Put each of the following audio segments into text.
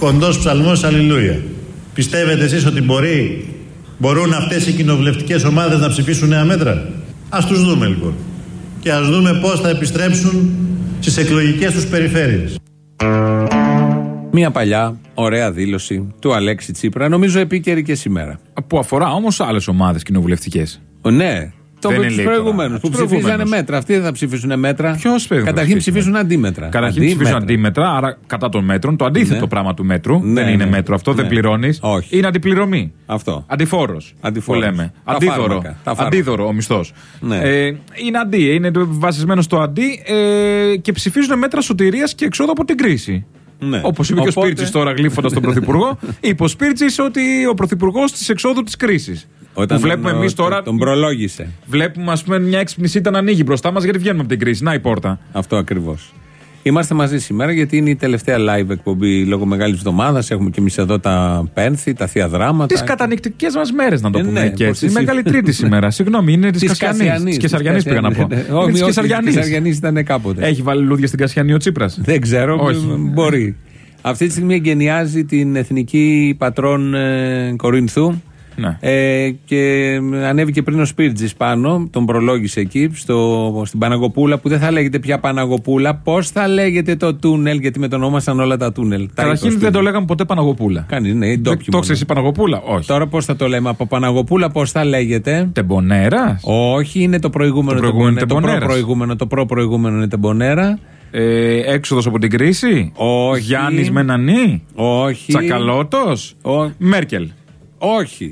Κοντός ψαλμός Αλληλούια. Πιστεύετε εσείς ότι μπορεί, μπορούν αυτές οι κοινοβουλευτικές ομάδες να ψηφίσουν νέα μέτρα; Ας τους δούμε λοιπόν. Και ας δούμε πώς θα επιστρέψουν στις εκλογικές τους περιφέρειες. Μια παλιά, ωραία δήλωση του Αλέξη Τσίπρα, νομίζω επίκαιρη και σήμερα. Που αφορά όμως άλλες ομάδες κοινοβουλευτικές. Ναι, το Δεν με είναι τους λέει τώρα. προηγούμενου που Τους ψηφίζανε προηγούμενους. μέτρα. Αυτοί δεν θα ψηφίσουν μέτρα. Ποιος παιδί. Καταρχήν ψηφίζουν αντίμετρα. Καταρχήν Αντίμετρα. ψηφίζουν αντίμετρα, άρα κατά των μέτρων. Το αντίθετο Ναι. πράγμα του μέτρου. Ναι, δεν είναι ναι. μέτρο αυτό, δεν Ναι. πληρώνεις. Όχι. Είναι αντιπληρωμή. Αυτό. Αντιφόρος. Αντιφόρος. Που λέμε. Τα Αντίδωρο. φάρμακα, τα φάρμακα. Αντίδωρο ο μισθός. Ναι. Ε, είναι αντί. Είναι το- βασισμένο στο αντί ε, και ψηφίζουν μέτρα σωτηρίας και εξόδου από την κρίση. Ναι. Όπως είπε και ο Οπότε- Σπίρτζη τώρα γλύφοντας τον Πρωθυπουργό, είπε ο Σπίρτζη ότι ο Πρωθυπουργός της εξόδου της κρίσης. Όταν Που βλέπουμε τον- εμείς τώρα. Τον προλόγησε. Βλέπουμε, ας πούμε, μια έξυπνη σίτα να ανοίγει μπροστά μας γιατί βγαίνουμε από την κρίση. Να η πόρτα. Αυτό ακριβώς. Είμαστε μαζί σήμερα γιατί είναι η τελευταία live εκπομπή λόγω μεγάλης εβδομάδας. Έχουμε και εμείς εδώ τα πένθη, τα θεία δράματα. Τις κατανυκτικέ μας μέρες, να το Ε, πούμε ναι, και πώς έτσι. εσύ- Μεγάλη Τρίτη σήμερα. Συγγνώμη, είναι της Της Κασιανής. Κασιανής, Της της Κεσαριανή πήγα να πω. Κασιανής, ναι. Είναι Όχι, της όχι, της Κεσαριανής. Κεσαριανής ήταν κάποτε. Έχει βάλει λούδια στην Κασιανή ο Τσίπρας; Δεν ξέρω, Όχι. μ- μπορεί. Αυτή τη στιγμή εγκαινιάζει την εθνική πατρόν ε, Κορινθού. Ναι. Ε, και ανέβηκε πριν ο Σπίρτζης πάνω, τον προλόγησε εκεί, στο, στην Παναγοπούλα, που δεν θα λέγεται πια Παναγοπούλα. Πώς θα λέγεται το τούνελ, γιατί με το ονόμασαν όλα τα τούνελ. Τα είπε ο Καταρχήν δεν Σπίρτζης. το λέγαμε ποτέ Παναγοπούλα. Κάνει, ναι, οι Δεν- ντόπιοι Το μόνο. ξέρεις η Παναγοπούλα, όχι. Τώρα πώς θα το λέμε, από Παναγοπούλα πώς θα λέγεται; Τεμπονέρας. Όχι, είναι το προηγούμενο Το προηγούμενο τεμπονέ- το τεμπονέρας. προ-προηγούμενο. Το προ-προηγούμενο είναι τεμπονέρα. Ε, Έξοδος από την κρίση. Όχι. Γιάννης Μενανή. Όχι. Τσακαλώτος. Ω- Μέρκελ. Όχι.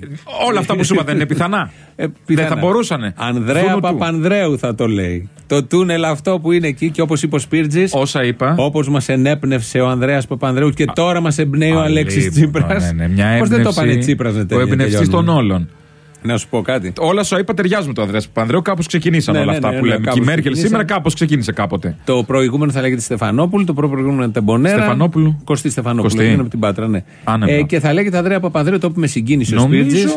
Όλα αυτά που σου είπα δεν είναι πιθανά. Ε, δεν πιθανά. θα μπορούσανε. Ανδρέα Δούνου του. Παπανδρέου θα το λέει. Το τούνελ αυτό που είναι εκεί και όπως είπε ο Σπίρτζης. Όσα είπα. Όπως μας ενέπνευσε ο Ανδρέας Παπανδρέου και τώρα μας εμπνέει ο Αλέξης Αλίμονο, Τσίπρας. ναι, ναι, μια Πώς δεν το έμπνευση- πάνε Τσίπρας να Ο εμπνευστής των όλων. Να σου πω κάτι. Όλα όσα είπα ταιριάζουν με τον Ανδρέα Παπανδρέου. Κάπως ξεκινήσαν Ναι, όλα ναι, αυτά ναι, που ναι, λέμε. Και η κάπως Μέρκελ ξεκινήσαν. σήμερα κάπως ξεκίνησε κάποτε. Το προηγούμενο θα λέγεται Στεφανόπουλου, το προ-προηγούμενο είναι Τεμπονέρα. Στεφανόπουλου. Κωστή Στεφανόπουλου. Κωστή. Είναι από την Πάτρα, ναι. Α, ναι, ε, μπράβο. και θα λέγεται Ανδρέα Παπανδρέου, το οποίο με συγκίνησε ο Νομίζω Σπίρτζης.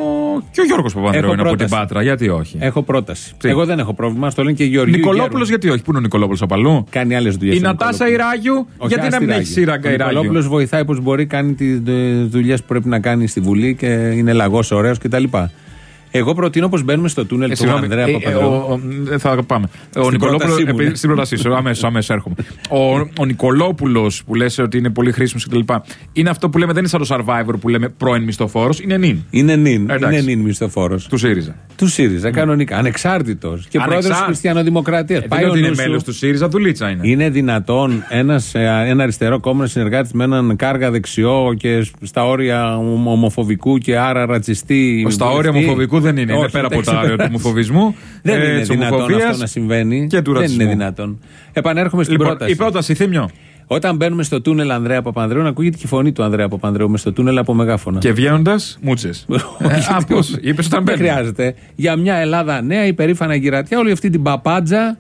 και ο Γιώργος Παπανδρέου Έχω είναι από την πρόταση. Πάτρα. Γιατί όχι; Έχω πρόταση. Τι; Εγώ δεν έχω πρόβλημα, στο λένε και Γεωργίου. Νικολόπουλος Γέρου. γιατί όχι; Πού είναι ο Νικολόπουλος απαλού. Κάνει άλλες δουλειές. Η Νατάσα Ιράγιου; Γιατί να μην έχει σύραγγα Ο Ιράγιου; Νικολόπουλος βοηθάει πώς μπορεί, κάνει τις δουλειές που πρέπει να κάνει στη Βουλή και είναι λαγός, ωραίος κτλ. Εγώ προτείνω πως μπαίνουμε στο τούνελ Ε, του συγγνώμη, Ανδρέα ε, ε, Παπανδρέου. ο- ο- ε, Θα πάμε. Ο Στην Νικολόπουλο. πρότασή μου, επειδή- ναι. Στην πρότασή σου, αμέσως αμέσως έρχομαι. Ο, ο Νικολόπουλος που λες ότι είναι πολύ χρήσιμος κτλ. Είναι αυτό που λέμε, δεν είναι σαν το survivor που λέμε πρώην μισθοφόρος, είναι νυν. Είναι νυν, Εντάξει. είναι νυν μισθοφόρος. Του ΣΥΡΙΖΑ. Του ΣΥΡΙΖΑ, κανονικά. Ανεξάρτητος. Και Ανεξάρτητος. πρόεδρος τη Χριστιανοδημοκρατίας. Ε, δεν είναι ότι είναι μέλος του ΣΥΡΙΖΑ, δουλίτσα είναι. Είναι δυνατόν ένας, ε, ένα αριστερό κόμμα να συνεργάται με έναν κάργα δεξιό και στα όρια ομο- ομοφοβικού και άρα ρατσιστή. Στα όρια βουλευτή; ομοφοβικού δεν είναι. είναι Όχι, πέρα από δεν τα όρια του ξεπεράσει. ομοφοβισμού. Δεν ε, είναι της δυνατόν ομοφοβίας αυτό να συμβαίνει. Και του δεν ρατσισμού. είναι δυνατόν. Επανέρχομαι στην Λοιπόν, πρόταση. η πρόταση, θύμιο. Όταν μπαίνουμε στο τούνελ Ανδρέα Παπανδρέου, να ακούγεται και η φωνή του Ανδρέα Παπανδρέου μες στο τούνελ από μεγάφωνα. Και βγαίνοντας, μούτσες. Α, πώς. Είπες όταν Δεν μπαίνει. χρειάζεται. Για μια Ελλάδα νέα, υπερήφανα γυρατιά, όλη αυτή την παπάντζα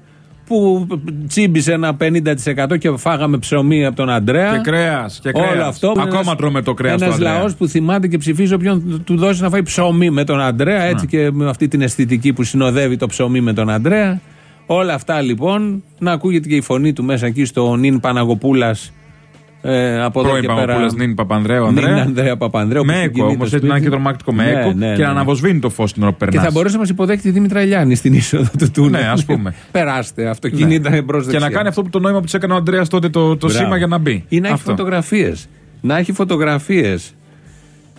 που τσίμπησε ένα 50% και φάγαμε ψωμί από τον Αντρέα. Και κρέας. Και κρέας. Όλο αυτό. Ακόμα τρώμε το κρέας του Ένα Ανδρέα. λαός που θυμάται και ψηφίζει όποιον του δώσει να φάει ψωμί με τον Αντρέα, έτσι Ναι. και με αυτή την αισθητική που συνοδεύει το ψωμί με τον Αντρέα. Όλα αυτά λοιπόν, να ακούγεται και η φωνή του μέσα εκεί στο νυν Παναγοπούλας. Ε, από εδώ Πρώην και πέρα. Παπαπούλας, νυν Παπανδρέου, Νυν Ανδρέα. Ανδρέα Παπανδρέου. Με που έκο συγκινεί όμως, το έτσι να είναι σπίτι. και τρομακτικό με Ναι, έκο ναι, και ναι. να αναβοσβήνει το φως την ώρα που Και περνάς. θα μπορούσε να μας υποδέχει τη Δήμητρα Ελιάνη στην είσοδο του τούνελ. Ναι, ας πούμε. Περάστε, αυτοκίνητα ναι. μπρος Και να κάνει αυτό που το νόημα που της έκανε ο Αντρέα τότε το, το Μπράβο. σήμα για να μπει. Ή να έχει Αυτό. φωτογραφίες. Να έχει φωτογραφίες.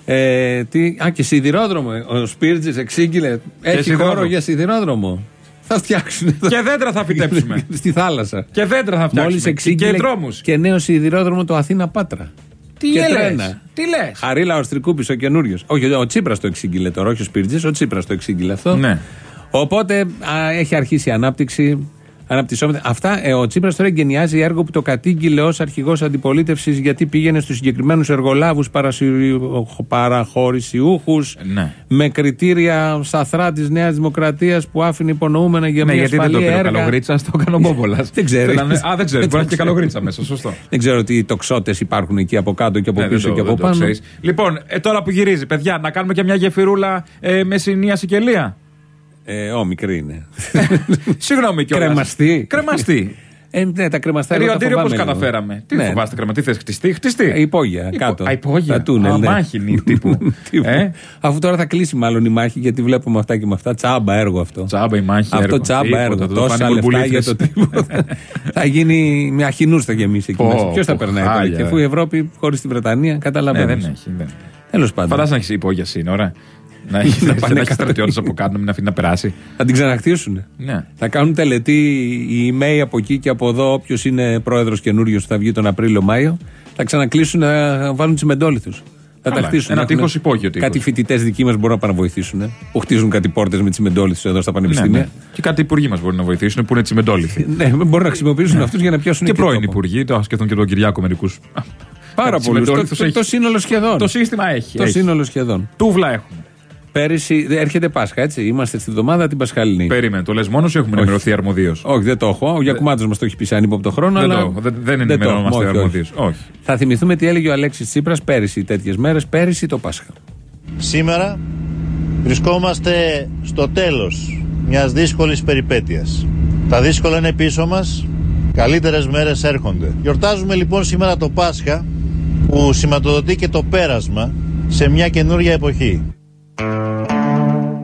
Ε, τι, α, και σιδηρόδρομο. Ο Σπίρτζης εξήγηλε. Έχει σιδηρόδρομο. χώρο για σιδηρόδρομο. Θα φτιάξουν εδώ. Και δέντρα θα φυτέψουμε. Στη θάλασσα. και δέντρα θα Μόλις φτιάξουμε. εξήγηλε. Και δρόμους. Και νέο σιδηρόδρομο το Αθήνα Πάτρα. Τι και λες, τρένα. Τι λες; Χαρίλα Οστρικούπη ο καινούριος. Όχι, ο Τσίπρας το εξήγηλε τώρα, όχι ο Σπίρτζης. Ο Τσίπρας το εξήγηλε αυτό. Ναι. Οπότε α, έχει αρχίσει η ανάπτυξη. Αναπτυσσόμενη. Αυτά ε, ο Τσίπρας τώρα εγκαινιάζει έργο που το κατήγγειλε ως αρχηγός αντιπολίτευσης γιατί πήγαινε στους συγκεκριμένους εργολάβους παραχωρησιούχους Ναι. με κριτήρια σαθρά της Νέας Δημοκρατίας που άφηνε υπονοούμενα για Ναι, μια γιατί δεν το ασφαλή πήρε ο έργα. Καλογρίτσα, το έκανε ο Μπόμπολα. Δεν ξέρεις. Α, δεν ξέρεις. Μπορεί να έχει και Καλογρίτσα μέσα, σωστό. Δεν ξέρω τι τοξότες υπάρχουν εκεί από κάτω και από Ναι, δεν πίσω το- και από δεν το πάνω. ξέρεις. Λοιπόν, ε, τώρα που γυρίζει, παιδιά, να κάνουμε και μια γεφυρούλα ε, με συνία Σικελία. Ε, ο, μικρή είναι. Συγγνώμη κιόλας. Κρεμαστή. Κρεμαστή. Ε, ναι, τα κρεμαστάρια. τα Ριαντήριο πώς φοβάμαι λίγο. καταφέραμε; Τι Ναι. φοβάστε, κρεμα, τι θες, χτιστεί, χτιστεί. Ε, Υπόγεια, Υπο- κάτω. Α, υπόγεια. Τα τούνελ, Α, ναι. μάχημη τύπου. Τύπου. Ε; Αφού τώρα θα κλείσει μάλλον η μάχη, γιατί βλέπουμε αυτά και με αυτά. Τσάμπα έργο αυτό. Τσάμπα η μάχη. Αυτό έργο. τσάμπα Τίποτα, έργο. θα το Τόσα φάνε λεφτά για μπουρμπουλήθρες. το τίποτα. θα γίνει με αχινού θα γεμίσει εκεί Πω, μέσα. Ποιος θα πω, περνάει τώρα χάλια, εκεί, ε. αφού η Ευρώπη χωρίς τη Βρετανία Ναι, καταλαβαίνεις. δεν έχει. δεν. Τέλος πάντων. Φαντάζεσαι να έχεις υπόγεια σύνορα. Να έχει Να πάνε να έχει κάτω. στρατιώτε από κάτω, να μην αφήνει να περάσει. Θα την ξαναχτίσουν. Ναι. Θα κάνουν τελετή οι email από εκεί και από εδώ. Όποιος είναι πρόεδρος καινούριος που θα βγει τον Απρίλιο-Μάιο, θα ξανακλείσουν να βάλουν τσιμεντόλιθου. Θα Καλά, τα χτίσουν. ένα Έχουν τείχος υπόγειο τείχος. Κάτι φοιτητές δικοί μας μπορούν να πάνε να βοηθήσουν. ε, Που χτίζουν κάτι πόρτες με τσιμεντόλιθου εδώ στα Ναι, πανεπιστήμια. ναι. Και κάτι υπουργοί μας μπορεί να βοηθήσουν που είναι τσιμεντόληθοι. Ναι, μπορούν να χρησιμοποιήσουν αυτούς για να πιάσουν Και εκεί πρώην τόπο. υπουργοί, το σκεφτούν και τον Κυριάκο μερικούς. Πάρα πολλούς. Το, τσιμεντόλιθους το, έχει. το σύνολο σχεδόν. Το σύστημα έχει. Το έχει. σύνολο σχεδόν. Τούβλα έχουμε. Πέρυσι έρχεται Πάσχα, έτσι. Είμαστε στη βδομάδα την Πασχαλινή. Περίμενε, το λες μόνος σου έχουμε ενημερωθεί αρμοδίως; Όχι, δεν το έχω. Ο Γιακουμάτος μας το έχει πει σε ανύποπτο χρόνο. Δεν, αλλά το, δεν, δεν το έχουμε. ενημερωνόμαστε Όχι, όχι. αρμοδίως. Όχι. Θα θυμηθούμε τι έλεγε ο Αλέξης Τσίπρας πέρυσι τέτοιες μέρες, πέρυσι το Πάσχα. Σήμερα βρισκόμαστε στο τέλος μιας δύσκολης περιπέτειας. Τα δύσκολα είναι πίσω μας, καλύτερες μέρες έρχονται. Γιορτάζουμε λοιπόν σήμερα το Πάσχα που σηματοδοτεί και το πέρασμα σε μια καινούργια εποχή.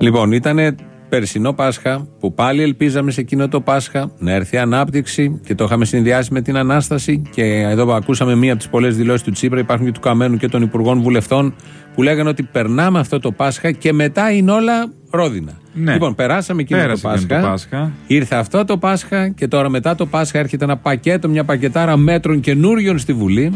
Λοιπόν, ήταν περσινό Πάσχα που πάλι ελπίζαμε σε εκείνο το Πάσχα να έρθει ανάπτυξη και το είχαμε συνδυάσει με την Ανάσταση. Και εδώ ακούσαμε μία από τις πολλές δηλώσεις του Τσίπρα, υπάρχουν και του Καμένου και των Υπουργών Βουλευτών, που λέγανε ότι περνάμε αυτό το Πάσχα και μετά είναι όλα ρόδινα. Ναι. Λοιπόν, περάσαμε εκείνο Πέρασε το, εκείνο Πάσχα, το Πάσχα. Ήρθε αυτό το Πάσχα και τώρα μετά το Πάσχα έρχεται ένα πακέτο, μια πακετάρα μέτρων καινούριων στη Βουλή.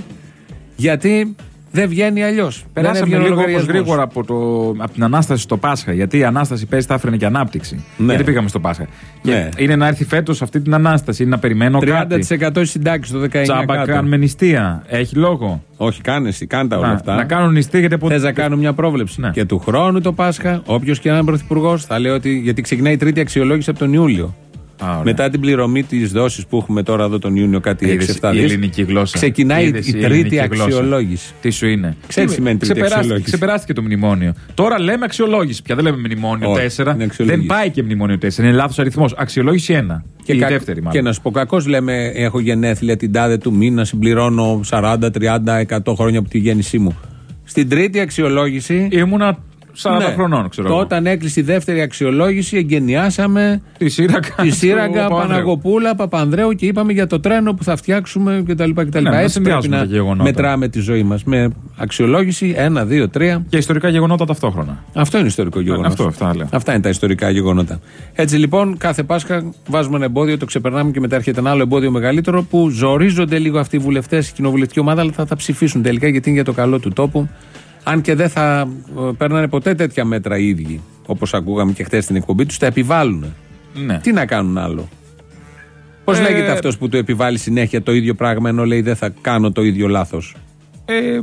Γιατί δεν βγαίνει αλλιώς. Περάσαμε λίγο όμω γρήγορα από, το, από την ανάσταση στο Πάσχα. Γιατί η ανάσταση παίζει θα έφερε και ανάπτυξη. Ναι. Γιατί πήγαμε στο Πάσχα. Ναι. Και είναι να έρθει φέτος αυτή την ανάσταση, είναι να περιμένω κάτι. 30% συντάξεις το 19 Τσάμπα κάτω. κάνουμε νηστεία. Έχει λόγο. Όχι, κάνε εσύ, κάνε τα όλα Να, αυτά. να κάνουν νηστεία γιατί από. Θες να κάνω μια πρόβλεψη; Ναι. Και του χρόνου το Πάσχα, όποιος και να είναι πρωθυπουργός, θα λέει ότι. Γιατί ξεκινάει η τρίτη αξιολόγηση από τον Ιούλιο. Α, ωραία. Μετά την πληρωμή της δόσης που έχουμε τώρα εδώ τον Ιούνιο, κάτι Είδες 6-7 η δις, ελληνική γλώσσα. Ξεκινάει Είδες η η τρίτη ελληνική γλώσσα. αξιολόγηση. Τι σου είναι; Ξέρεις τι σημαίνει τρίτη ξεπεράστηκε, αξιολόγηση; ξεπεράστηκε το μνημόνιο. Τώρα λέμε αξιολόγηση. Πια δεν λέμε μνημόνιο Όχι, 4. είναι Δεν αξιολόγηση. πάει και μνημόνιο 4. Είναι λάθος αριθμός. Αξιολόγηση 1. Και η κα- δεύτερη μάλλον. και να σου πω, κακώς λέμε, έχω γενέθλια την τάδε του μήνα, συμπληρώνω 40, 30, 100 χρόνια από τη γέννησή μου. Στην τρίτη αξιολόγηση. Ήμουνα 40 ναι, χρονών, ξέρω το εγώ. Όταν έκλεισε η δεύτερη αξιολόγηση, εγκαινιάσαμε Τη Σύραγγα. τη του Σύραγγα, Παπανδρέου. Παναγοπούλα, Παπανδρέου και είπαμε για το τρένο που θα φτιάξουμε κτλ. κτλ. Ναι, να Έτσι πρέπει συνδυάζουμε να τα γεγονότα. μετράμε τη ζωή μας. Με αξιολόγηση 1, 2, 3. Και ιστορικά γεγονότα ταυτόχρονα. Αυτό είναι ιστορικό γεγονός. αυτό, αυτά λέω. Αυτά είναι τα ιστορικά γεγονότα. Έτσι λοιπόν, κάθε Πάσχα βάζουμε ένα εμπόδιο, το ξεπερνάμε και μετά έρχεται ένα άλλο εμπόδιο μεγαλύτερο που ζορίζονται λίγο αυτοί οι βουλευτές, η κοινοβουλευτική ομάδα, αλλά θα τα ψηφίσουν τελικά γιατί είναι για το καλό του τόπου. Αν και δεν θα ε, παίρνανε ποτέ τέτοια μέτρα οι ίδιοι, όπως ακούγαμε και χθες στην εκπομπή τους, τα επιβάλλουν. Ναι. Τι να κάνουν άλλο; Πώς Ε, λέγεται αυτός που του επιβάλλει συνέχεια το ίδιο πράγμα ενώ λέει δεν θα κάνω το ίδιο λάθος. Ε, ε,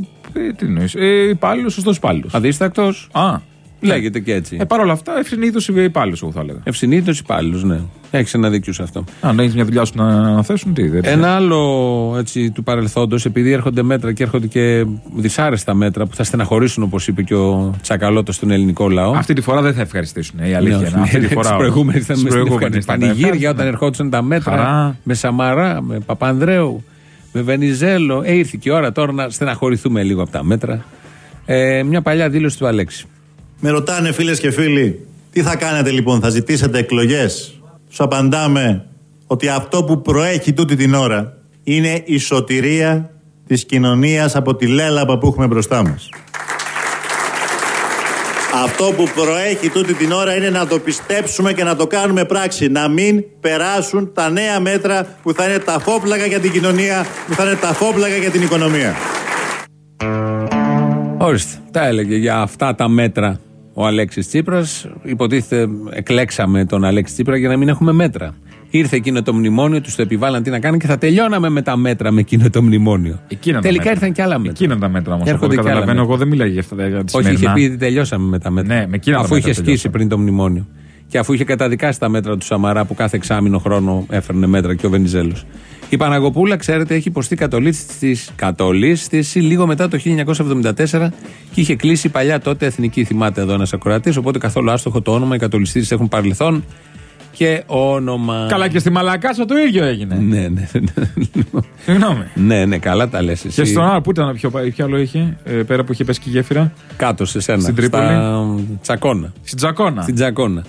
τι εννοείς; Ε, υπάλληλος, σωστός υπάλληλος. Αδίστακτος, Α. λέγεται και έτσι. Ε, Παρ' όλα αυτά, ευσυνείδητος υπάλληλος, εγώ θα έλεγα. Ευσυνείδητος υπάλληλος, ναι. Έχεις ένα δίκιο σε αυτό. Αν έχεις μια δουλειά σου να αναθέσουν, τι. Δεν Ένα άλλο έτσι, του παρελθόντος, επειδή έρχονται μέτρα και έρχονται και δυσάρεστα μέτρα που θα στεναχωρήσουν, όπως είπε και ο Τσακαλώτος στον ελληνικό λαό. Αυτή τη φορά δεν θα ευχαριστήσουν. Η αλήθεια Ναι, είναι. Αυτή τη τις φορά. προηγούμενες ήταν τις με στην προηγούμενες ευχαριστή ήταν. πανηγύρια όταν Ναι. ερχόντουσαν τα μέτρα Χαρά. με Σαμαρά, με Παπανδρέου, με Βενιζέλο. Ε, ήρθε και η ώρα τώρα να στεναχωρηθούμε λίγο από τα μέτρα. Ε, μια παλιά δήλωση του Αλέξη. Με ρωτάνε φίλες και φίλοι, τι θα κάνετε λοιπόν, θα ζητήσετε εκλογές; Σου απαντάμε ότι αυτό που προέχει τούτη την ώρα είναι η σωτηρία της κοινωνίας από τη λέλαπα που έχουμε μπροστά μας. Αυτό που προέχει τούτη την ώρα είναι να το πιστέψουμε και να το κάνουμε πράξη. Να μην περάσουν τα νέα μέτρα που θα είναι τα φόπλακα για την κοινωνία, που θα είναι τα φόπλακα για την οικονομία. Ορίστε, τα έλεγε για αυτά τα μέτρα ο Αλέξης Τσίπρας. Υποτίθεται εκλέξαμε τον Αλέξη Τσίπρα για να μην έχουμε μέτρα. Ήρθε εκείνο το μνημόνιο, τους το επιβάλλαν τι να κάνουν και θα τελειώναμε με τα μέτρα με εκείνο το μνημόνιο. Εκείνα τα Τελικά μέτρα. ήρθαν και άλλα μέτρα. Εκείνα τα μέτρα όμως. Έρχονται και άλλα Καταλαβαίνω, μέτρα. εγώ δεν μιλάω για αυτά τα για τη Όχι, είχε σημερινά. πει ότι τελειώσαμε με τα μέτρα. Ναι, με εκείνα τα αφού μέτρα είχε σκίσει τελειώσαμε. πριν το μνημόνιο. Και αφού είχε καταδικάσει τα μέτρα του Σαμαρά που κάθε εξάμηνο χρόνο έφερνε μέτρα και ο Βενιζέλος. Η Παναγοπούλα, ξέρετε, έχει υποστεί κατολίσθηση κατολίσθηση λίγο μετά το 1974 και είχε κλείσει η παλιά τότε εθνική θυμάται εδώ ένας ακροατής. Οπότε καθόλου άστοχο το όνομα, οι κατολιστήσει έχουν παρελθόν και όνομα. Καλά και στη Μαλακάσα το ίδιο έγινε. Ναι, ναι. Συγγνώμη. ναι, ναι, καλά τα λες. Και στον άλλο που ήταν, ποιο, ποιο άλλο είχε, ε, πέρα που είχε πέσει και η γέφυρα; Κάτω σε σένα. Στην Τρίπολη. Στα Τσακώνα. Στην Τζακώνα. Στην Τζακώνα.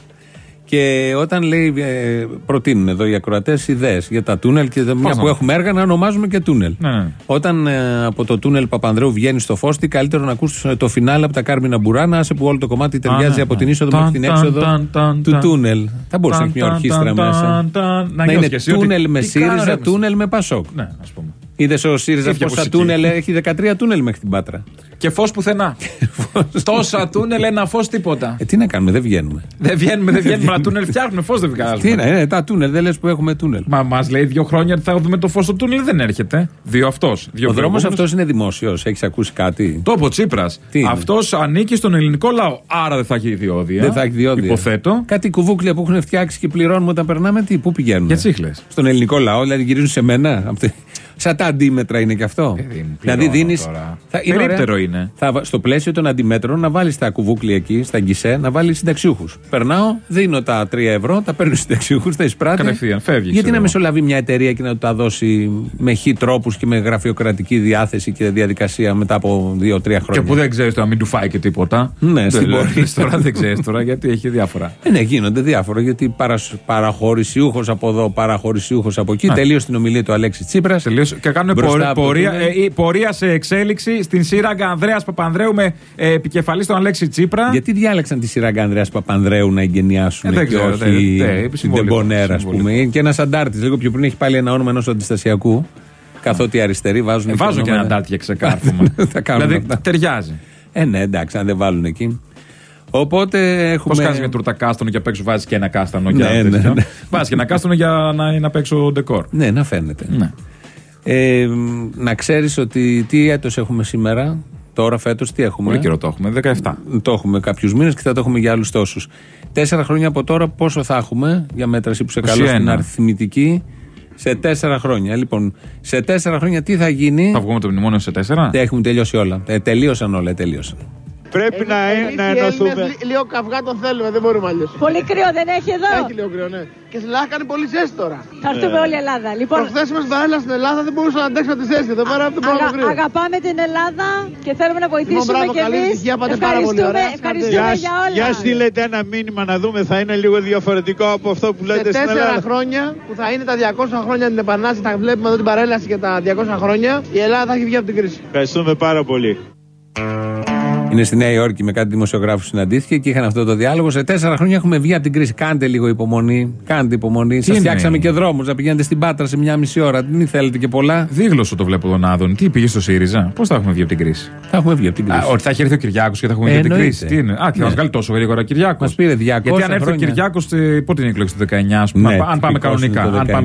Και όταν λέει, ε, προτείνουν εδώ οι ακροατές ιδέες για τα τούνελ και μια να- που έχουμε έργα να ονομάζουμε και τούνελ. Ναι, ναι. Όταν ε, από το τούνελ Παπανδρέου βγαίνει στο φως, τι καλύτερο να ακούσει το φινάλε από τα Κάρμινα Μπουράνα, άσε που όλο το κομμάτι ταιριάζει ναι, από ναι. την είσοδο Ταν, μέχρι την ταν, έξοδο ταν, ταν, του ταν. τούνελ. Θα μπορούσε να έχει μια Ταν, ορχήστρα ταν, μέσα. ταν, ταν. Να Να νιώθεις είναι και εσύ ότι τούνελ με τι κάνω, ΣΥΡΙΖΑ, ρε, τούνελ με ΠΑΣΟΚ. Ναι, ας πούμε. Είδες ο ΣΥΡΙΖΑ Είχε πόσα μουσική. τούνελ έχει 13 τούνελ μέχρι την Πάτρα. Και φως πουθενά. Τόσα τούνελ, ένα φως τίποτα. Ε, τι να κάνουμε, δεν βγαίνουμε. Δεν βγαίνουμε, δεν βγαίνουμε, αλλά τούνελ φτιάχνουμε, φως δεν βγάζουμε. Τι είναι, ε, τα τούνελ, δεν λες που έχουμε τούνελ. Μα μας λέει δύο χρόνια ότι θα δούμε το φως στο τούνελ, δεν έρχεται. Δύο αυτός. Ο δρόμος αυτός είναι δημόσιος, έχεις ακούσει κάτι; Το είπε ο Τσίπρας. Τι είναι; Αυτός ανήκει στον ελληνικό λαό. Άρα δεν θα έχει διόδια. Δεν θα έχει διόδια. Υποθέτω. Κάτι κουβούκλια που έχουν φτιάξει και πληρώνουμε όταν περνάμε, τι, πού πηγαίνουν. Για τσίχλες. Στον ελληνικό λαό, δηλαδή γυρίζουν σε μένα. Αυτή- Σαν τα αντίμετρα είναι και αυτό. Παιδί μου, δηλαδή πληρώνω δίνει. τώρα. Περίπτερο είναι. Θα, βα- στο πλαίσιο των αντιμέτρων να βάλεις τα κουβούκλια εκεί, στα γκισέ, να βάλεις συνταξιούχους. Περνάω, δίνω τα 3 ευρώ, τα παίρνω συνταξιούχους, τα εισπράττει. Κατευθείαν, φεύγεις, Γιατί ξέρω να εγώ. μεσολαβεί μια εταιρεία και να του τα δώσει με χι τρόπους και με γραφειοκρατική διάθεση και διαδικασία μετά από 2-3 χρόνια; Και που δεν ξέρεις το να μην του φάει και τίποτα. Ναι, Δεν στην λες πορεία. τώρα δεν ξέρεις τώρα γιατί έχει διάφορα. Ε, ναι, γίνονται διάφορα γιατί παρασ- παραχωρησιούχος από εδώ, παραχωρησιούχος από εκεί. Τελείωσε την ομιλία του Αλέξη Τσίπρας. Τελείωσε. Και κάνουν Μπροστά πορεία, από το πορεία, τούνελ. ε, η πορεία σε εξέλιξη στην σύραγγα Ανδρέας Παπανδρέου με ε, επικεφαλής τον Αλέξη Τσίπρα. Γιατί διάλεξαν τη σειρά Ανδρέας Παπανδρέου να εγγενιάσουν Ε, δεν και ξέρω, όχι δεν- ναι, την συμβολικό, Τεμπονέρα, ας συμβολικό. πούμε. Και ένας αντάρτης. Λίγο πιο πριν έχει πάλι ένα όνομα ενός αντιστασιακού. Καθότι οι αριστεροί βάζουν. Ε, και βάζω και ένα ονόματα. αντάρτη για ξεκάρφωμα. Θα κάνουν δηλαδή αυτά. ταιριάζει. Ε, ναι, εντάξει, αν δεν βάλουν εκεί. Οπότε έχουμε. Πώς κάνεις μια τούρτα κάστανο και απ' έξω βάζεις και ένα κάστανο για Ναι, ναι, τέτοιο. ναι. Βάζεις και ένα κάστανο για να είναι απ' έξω ντεκόρ. Ναι, να φαίνεται. Ναι. Ε, να ξέρεις ότι τι έτος έχουμε σήμερα. Τώρα φέτος τι έχουμε; Πολύ καιρό το έχουμε. 17. Το έχουμε κάποιους μήνες και θα το έχουμε για άλλους τόσους. Τέσσερα χρόνια από τώρα, πόσο θα έχουμε για μέτραση που σε καλώ 21. στην αριθμητική; Σε τέσσερα χρόνια. Λοιπόν, σε τέσσερα χρόνια τι θα γίνει; Θα βγούμε το μνημόνιο σε 4. Δεν έχουν τελειώσει όλα. Ε, τελείωσαν όλα, ε, τελείωσαν. Πρέπει να, Εμείς να οι ενωθούμε. Έλληνες λι- λίγο καυγά το θέλουμε, δεν μπορούμε αλλιώς. Πολύ κρύο δεν έχει εδώ. Έχει λίγο κρύο, ναι. Και στην Ελλάδα κάνει πολύ ζέστη τώρα. Θα έρθουμε όλη η Ελλάδα. Λοιπόν, Προχθές είμαστε παράλληλα στην Ελλάδα, δεν μπορούσα να αντέξω τη ζέστη. Εδώ πέρα από το πρώτο αγα- κρύο. αγαπάμε την Ελλάδα και θέλουμε να βοηθήσουμε μπράβο, και καλή εμείς. επιτυχία, πάτε πάρα πολύ Ευχαριστούμε, ωραία. ευχαριστούμε Για, για όλα. για στείλετε ένα μήνυμα να δούμε, θα είναι λίγο διαφορετικό από αυτό που Σε λέτε στην τέσσερα Ελλάδα. χρόνια που θα είναι τα 200 χρόνια την Επανάσταση, θα βλέπουμε εδώ την παρέλαση και τα 200 χρόνια, η Ελλάδα θα έχει βγει από την κρίση. Ευχαριστούμε πάρα πολύ. Είναι στη Νέα Υόρκη με κάτι δημοσιογράφους συναντήθηκε και είχαν αυτό το διάλογο. Σε τέσσερα χρόνια έχουμε βγει από την κρίση. Κάντε λίγο υπομονή. Κάντε υπομονή. Σας είναι; φτιάξαμε και δρόμους να πηγαίνετε στην Πάτρα σε μια μισή ώρα. Μην θέλετε και πολλά. Δίγλωσο το βλέπω τον Άδων. Τι πήγε στο ΣΥΡΙΖΑ; Πώς θα έχουμε βγει από την κρίση; Θα έχουμε βγει από την Α, κρίση. ότι θα έχει έρθει ο Κυριάκος και θα έχουμε βγει από την Εννοείται. κρίση. Τι είναι; Α, και θα Ναι. μα βγάλει τόσο γρήγορα Κυριάκος. Μας πήρε 200 Γιατί αν έρθει ο χρόνια. Κυριάκος. Πότε είναι η εκλογή του 19, ας πούμε. Ναι, αν πάμε τυπικός είναι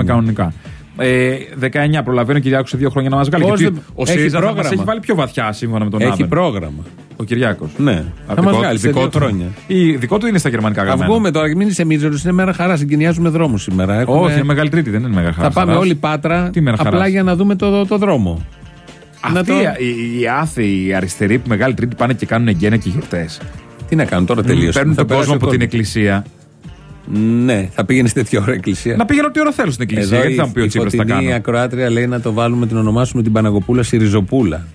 κανονικά. Το Αν 19. πάμε κανονικά. Ε, 19 προλαβαίνει ο Κυριάκο σε δύο χρόνια να μας βγάλει. Πώς Γιατί δεν- ο έχει ΣΥΡΙΖΑ θα μας πρόγραμμα. έχει βάλει πιο βαθιά σύμφωνα με τον Έχει Άδων. πρόγραμμα. Ο Κυριάκος. Ναι. Θα μας βγάλει σε δύο του. χρόνια. Ή δικό του είναι στα γερμανικά Θα γραμμένα. βγούμε τώρα και μην είσαι μίζερο. Είναι μέρα χαράς. Συγκινιάζουμε δρόμους σήμερα. Έχουμε- Όχι, είναι μεγάλη τρίτη, δεν είναι μεγάλη χαράς. Θα πάμε Χαράς. όλοι πάτρα. Τι μέρα απλά χαράς; για να δούμε το, το δρόμο. Να Αυτοί το- οι, οι άθεοι, οι αριστεροί που μεγάλη τρίτη πάνε και κάνουν εγγένεια και γιορτέ. Τι να κάνουν τώρα, τελείωσε. Παίρνουν Θα τον κόσμο περάσει από ο την κόσμος. εκκλησία. Ναι, θα πήγαινε σε τέτοια ώρα εκκλησία. Να πήγαινε ό,τι ώρα θέλουν στην εκκλησία. Εδώ Γιατί θα μου πει ο η, η Τσίπρας θα φωτεινή κάνω. ακροάτρια λέει να το βάλουμε, την ονομάσουμε την Παναγοπούλα Σιριζοπούλα.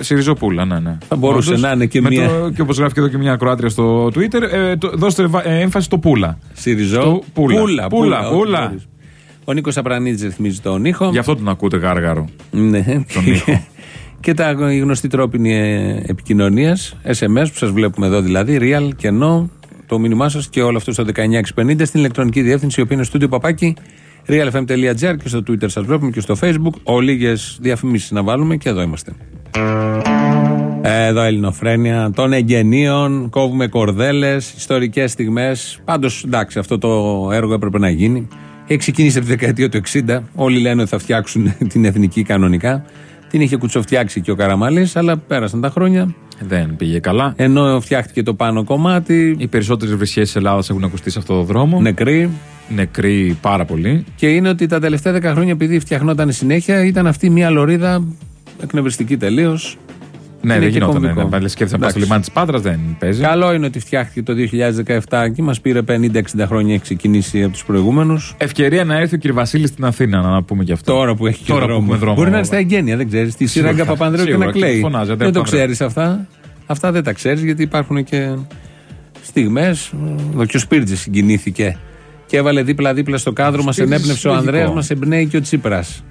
Σιριζοπούλα, ναι, ναι. Θα μπορούσε Όντως, να είναι και με μια- Το, και όπως γράφει και εδώ και μια ακροάτρια στο Twitter, ε, το, δώστε βα- ε, έμφαση στο πούλα. Σιριζό. Στο πούλα. Πούλα, Πούλα, ό,τι πούλα. μπορείς. Ο Νίκος Απρανίτζης ρυθμίζει τον ήχο. Γι' αυτό τον ακούτε γάργαρο. Ναι. Τον ήχο. και τα οι γνωστοί τρόποι επικοινωνίας, SMS που σας βλέπουμε εδώ δηλαδή, real, κενό, το μήνυμά σας και όλο αυτό στο 19650 στην ηλεκτρονική διεύθυνση η οποία είναι στο παπάκι realfm.gr και στο Twitter σας βλέπουμε και στο Facebook. Ολίγε διαφημίσεις να βάλουμε και εδώ είμαστε. Εδώ Ελληνοφρένια των εγγενείων, κόβουμε κορδέλες, ιστορικές στιγμές. Πάντως, εντάξει, αυτό το έργο έπρεπε να γίνει. Έχει ξεκινήσει από τη δεκαετία του 60. Όλοι λένε ότι θα φτιάξουν την εθνική κανονικά. Την είχε κουτσοφτιάξει και ο Καραμαλής, αλλά πέρασαν τα χρόνια. Δεν πήγε καλά. Ενώ φτιάχτηκε το πάνω κομμάτι, Οι περισσότερες βρισιέ της Ελλάδας έχουν ακουστεί σε αυτό το δρόμο. νεκροί. Νεκροί πάρα πολύ. Και είναι ότι τα τελευταία 10 χρόνια, επειδή φτιαχνόταν συνέχεια, ήταν αυτή μια λωρίδα εκνευριστική τελείως. Ναι, Είναι δεν και γινόταν. κομβικό. Ναι, πάλι σκέφτεσαι να πας στο Εντάξει. λιμάνι της Πάτρας, δεν παίζει. Καλό είναι ότι φτιάχτηκε το 2017 και μας πήρε 50-60 χρόνια έχει ξεκινήσει από τους προηγούμενους. Ευκαιρία να έρθει ο κ. Βασίλη στην Αθήνα, να πούμε και αυτό. Τώρα που έχει και Τώρα που δρόμο. έχουμε δρόμο. Μπορεί να είναι στα εγγένεια, δεν ξέρεις. Στη Σίγουρα. σύραγγα Παπανδρέου και να Σίγουρα, κλαίει. και φωνάζει, δεν Αντρέα το Παπανδρέου. ξέρεις αυτά. Αυτά δεν τα ξέρεις γιατί υπάρχουν και στιγμές. Και ο Σπίρτζης συγκινήθηκε και έβαλε δίπλα-δίπλα στο κάδρο. Μας Σπίρτζης ενέπνευσε ο λογικό. Ανδρέας, μας εμπνέει και ο Τσίπρας.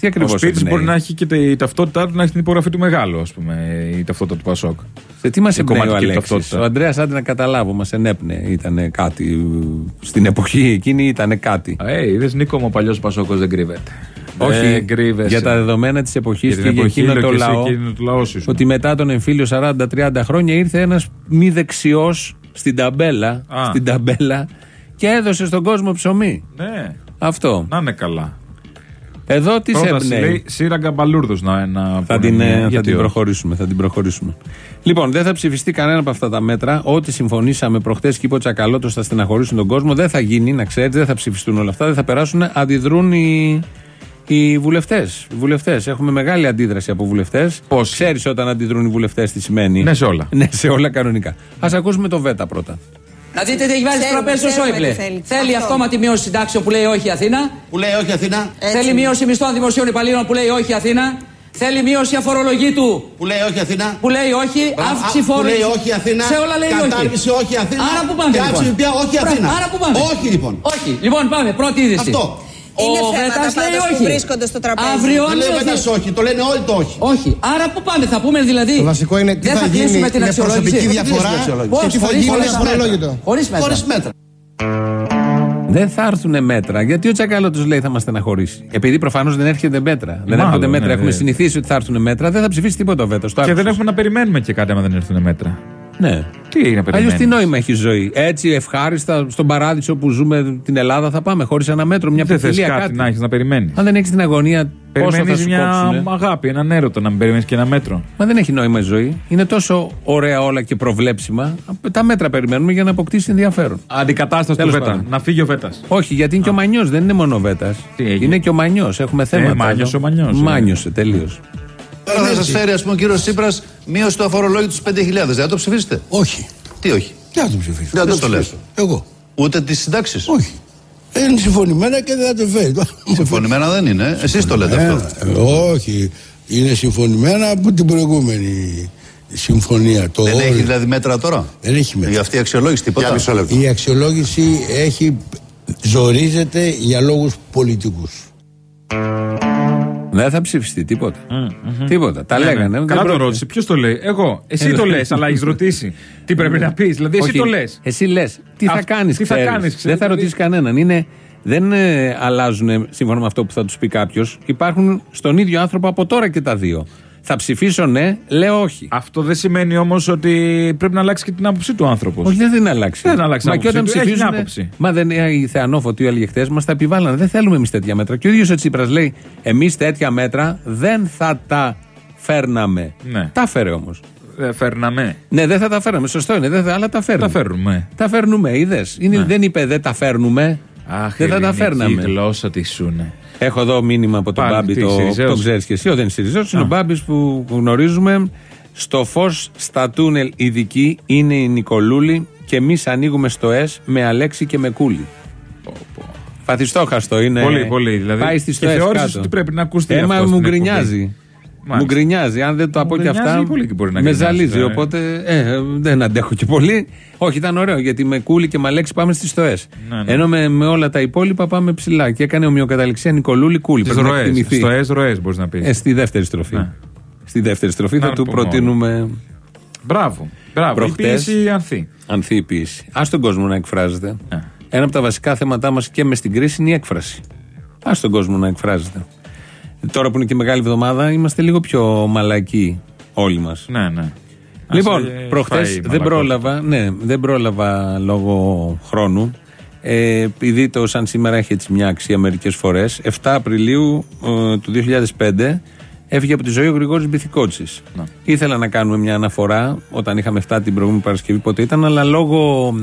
Τι Ο ακριβώ Σπίτι μπορεί να έχει και η ταυτότητά του να έχει την υπογραφή του μεγάλου, ας πούμε, η ταυτότητα του Πασόκ. Σε τι μας η εμπνέει ο κομματική Αλέξης; ταυτότητα. Ο Ανδρέας, άντε να καταλάβω, μας ενέπνεε. Ήταν κάτι. ε, Στην εποχή εκείνη ήταν κάτι. Ε, είδες Νίκο μου, ο παλιός Πασόκος δεν κρύβεται. Όχι Δεν κρύβεσαι. για τα δεδομένα της εποχής Για και την για εποχή εκείνο λέω το και εσύ, λαό. εκείνο το λαό σου ήσουν. Ότι μετά τον εμφύλιο 40-30 χρόνια ήρθε ένας μη δεξιός στην ταμπέλα, Α. στην ταμπέλα και έδωσε στον κόσμο ψωμί. Ναι, Αυτό. να είναι καλά. Εδώ τις σε Πρόταση εμπνέει. λέει σύραγγα μπαλούρδο να, να Θα πούνε την, μία, ε, θα γιατί την όχι. προχωρήσουμε, θα την προχωρήσουμε. Λοιπόν, δεν θα ψηφιστεί κανένα από αυτά τα μέτρα. Ό,τι συμφωνήσαμε προχτές και είπε ο Τσακαλώτος θα στεναχωρήσουν τον κόσμο. Δεν θα γίνει, να ξέρετε, δεν θα ψηφιστούν όλα αυτά, δεν θα περάσουν. Αντιδρούν οι, οι βουλευτές. Οι βουλευτές. Έχουμε μεγάλη αντίδραση από βουλευτές. Πόσοι; Ξέρεις όταν αντιδρούν οι βουλευτές τι σημαίνει; Ναι, σε όλα. Ναι, σε όλα κανονικά. Α ακούσουμε το ΒΕΤΑ πρώτα. Να δείτε τι έχει βάλει στο Ξέρουμε, τραπέζι ο ξέρουμε Σόιμπλε. τι θέλει. Θέλει Αυτό. αυτόματη μείωση συντάξεων που λέει όχι η Αθήνα. Που λέει όχι Αθήνα. Έτσι. Θέλει μείωση μισθών δημοσίων υπαλλήλων που λέει όχι η Αθήνα. Θέλει μείωση αφορολογήτου Που λέει όχι Αθήνα. που λέει όχι. Αύξηση Που φόρου. λέει όχι Αθήνα. Σε όλα λέει όχι. Κατάργηση όχι Αθήνα. Άρα που πάμε Και λοιπόν. αύξηση πια όχι Μπράβο, Αθήνα. Άρα που πάμε. Όχι λοιπόν. Όχι. Λοιπόν πάμε. Πρώτη είδηση. Αυτό. Είναι Ο θέματα Βέτας λέει πάντως που όχι. βρίσκονται στο τραπέζι. Αύριο Δεν λέει αν ο Βέτας δεν- όχι. Το λένε όλοι το όχι. Όχι. Άρα πού πάμε, θα πούμε δηλαδή. Το βασικό είναι τι δεν θα θα, γίνει κλείσουμε την με αξιολόγηση. προσωπική Δεν θα διαφορά κλείσουμε την και αξιολόγηση. τι θα Πώς, γίνει χωρίς με μέτρα. αφορολόγητο. Χωρίς μέτρα. Χωρίς μέτρα. Δεν θα έρθουν μέτρα. Γιατί ο Τσακαλώτο λέει θα μας στεναχωρήσει. Επειδή προφανώς δεν έρχεται μέτρα. δεν Μάλλον, έρχονται μέτρα. ναι, Έχουμε ναι. συνηθίσει ότι θα έρθουν μέτρα. Δεν θα ψηφίσει τίποτα ο Βέτο. Και δεν έχουμε να περιμένουμε και κάτι άμα δεν έρθουν μέτρα. Ναι. Τι είναι να Αλλιώς περιμένουμε. τι νόημα έχει η ζωή; Έτσι ευχάριστα στον παράδεισο που ζούμε την Ελλάδα θα πάμε. Χωρίς ένα μέτρο, μια Δεν θες ποικιλία κάτι, κάτι. να έχεις να περιμένεις. Αν δεν έχεις την αγωνία, πόσο θα Περιμένεις σου μια κόψουνε; αγάπη, έναν έρωτα, να μην περιμένεις και ένα μέτρο. Μα δεν έχει νόημα η ζωή. Είναι τόσο ωραία όλα και προβλέψιμα. Τα μέτρα περιμένουμε για να αποκτήσει ενδιαφέρον. Αντικατάσταση του Τέλος Βέτας. πάντων. Να φύγει ο Βέτας. Όχι, γιατί είναι και ο Μανιός, δεν είναι μόνο ο Βέτας. Τι έγινε; Είναι και ο Μανιός. Έχουμε θέματα. Μάνιος εδώ. ο Μανιός, ε. Μάνιωσε τελείως. Τώρα θα σας φέρει, ας πούμε, ο κύριος Τσίπρας μείωση του αφορολόγητου στους 5.000. Δεν θα το ψηφίσετε; Όχι. Τι όχι; Δεν θα το ψηφίσω. Δεν θα το το λέω. ψηφίσω. Εγώ. Ούτε τις συντάξεις; Όχι. Είναι συμφωνημένα και δεν θα το φέρει. Συμφωνημένα δεν είναι. Εσείς το λέτε Ε, αυτό. ε, όχι. Είναι συμφωνημένα από την προηγούμενη συμφωνία. Το Δεν όριο. έχει δηλαδή μέτρα τώρα; Δεν έχει μέτρα. Για αυτή η αξιολόγηση τίποτα; Η αξιολόγηση έχει ζορίζεται για λόγους πολιτικούς. Δεν θα ψηφιστεί τίποτα. Τίποτα. Τα λέγανε. δεν Ναι, Καλά το πρόκειται. ρώτησε. Ποιος το λέει; Εγώ. Εσύ Ε, το ναι. λες, αλλά έχεις ρωτήσει. Τι πρέπει να πεις; Δηλαδή, εσύ Όχι, το λες. Εσύ λες. Τι θα Αυ- κάνεις, τι θα κάνεις, Δεν ξέρεις, θα δηλαδή; ρωτήσεις κανέναν. Είναι, δεν ε, αλλάζουν σύμφωνα με αυτό που θα τους πει κάποιος. Υπάρχουν στον ίδιο άνθρωπο από τώρα και τα δύο. Θα ψηφίσω ναι, λέω όχι. Αυτό δεν σημαίνει όμως ότι πρέπει να αλλάξει και την άποψή του άνθρωπος. Όχι, δεν θα αλλάξει. Δεν θα αλλάξει Μα άποψη και όταν του, έχει ψηφίζουν. μια άποψη. Μα δεν είναι οι θεανόφωτοι έλεγε χθες, μας τα επιβάλλανε. Δεν θέλουμε εμείς τέτοια μέτρα. Και ο ίδιος ο Τσίπρας λέει: Εμείς τέτοια μέτρα δεν θα τα φέρναμε. Ναι. Τα φέρε όμως. Ε, φέρναμε. Ναι, δεν θα τα φέραμε. Σωστό είναι, δεν θα, αλλά τα φέρνουμε. Τα φέρνουμε. Τα φέρνουμε, είδες. Δεν είπε δεν τα φέρνουμε. Αχ, δεν θα τα ελληνική φέρναμε. γλώσσα τι σούνε. Έχω εδώ μήνυμα από τον Πάλι, Μπάμπη, τι, το, Σιριζέος; το ξέρεις και εσύ. Ο, δεν είναι Σιριζέο, είναι ο Μπάμπης που που γνωρίζουμε. Στο φως στα τούνελ ειδική είναι η Νικολούλη και εμείς ανοίγουμε στο ΕΣ με Αλέξη και με Κούλη. Παθιστόχαστο είναι. Πολύ, πολύ. Δηλαδή, Πάει στη και ΣΤΟΕΣ θεώρησες κάτω. ότι πρέπει να ακούσει Έμα αυτό μου στην εκπομπή. γκρινιάζει. Μου Μάλιστα. γκρινιάζει. Αν δεν το Μου πω και γκρινιάζει αυτά. πολύ και μπορεί να με γκρινιάζει, ζαλίζει. ε. Οπότε ε, δεν αντέχω και πολύ. Όχι, ήταν ωραίο γιατί με Κούλη και με Αλέξη πάμε στις ΣΤΟΕΣ. Ναι, ναι. Ενώ με, με όλα τα υπόλοιπα πάμε ψηλά. Και έκανε ομοιοκαταληξία Νικολούλη Κούλη. Τις Πρέπει να ροές. εκτιμηθεί. Στο ΕΣ ροές μπορείς να πεις. Ε, στη δεύτερη στροφή. Ναι. Στη δεύτερη στροφή Να θα του το πούμε προτείνουμε Μπράβο. Μπράβο. Προχτές- Η πίεση ανθεί. ανθή η ποιήση. Α τον κόσμο να εκφράζεται. Ναι. Ένα από τα βασικά θέματά μας και μες στην κρίση είναι η έκφραση. Α τον κόσμο να εκφράζεται. Τώρα που είναι και μεγάλη εβδομάδα, είμαστε λίγο πιο μαλακοί όλοι μας. Ναι, ναι. Λοιπόν, Ας, ε, προχθέ φάει δεν μαλακότητα. πρόλαβα, ναι, δεν πρόλαβα λόγω χρόνου. Ε, επειδή το σαν σήμερα έχει έτσι μια αξία μερικές φορές, 7 Απριλίου ε, του 2005 έφυγε από τη ζωή ο Γρηγόρης Μπιθικότσης. Ναι. Ήθελα να κάνουμε μια αναφορά όταν είχαμε 7 την προηγούμενη Παρασκευή, πότε ήταν, αλλά λόγω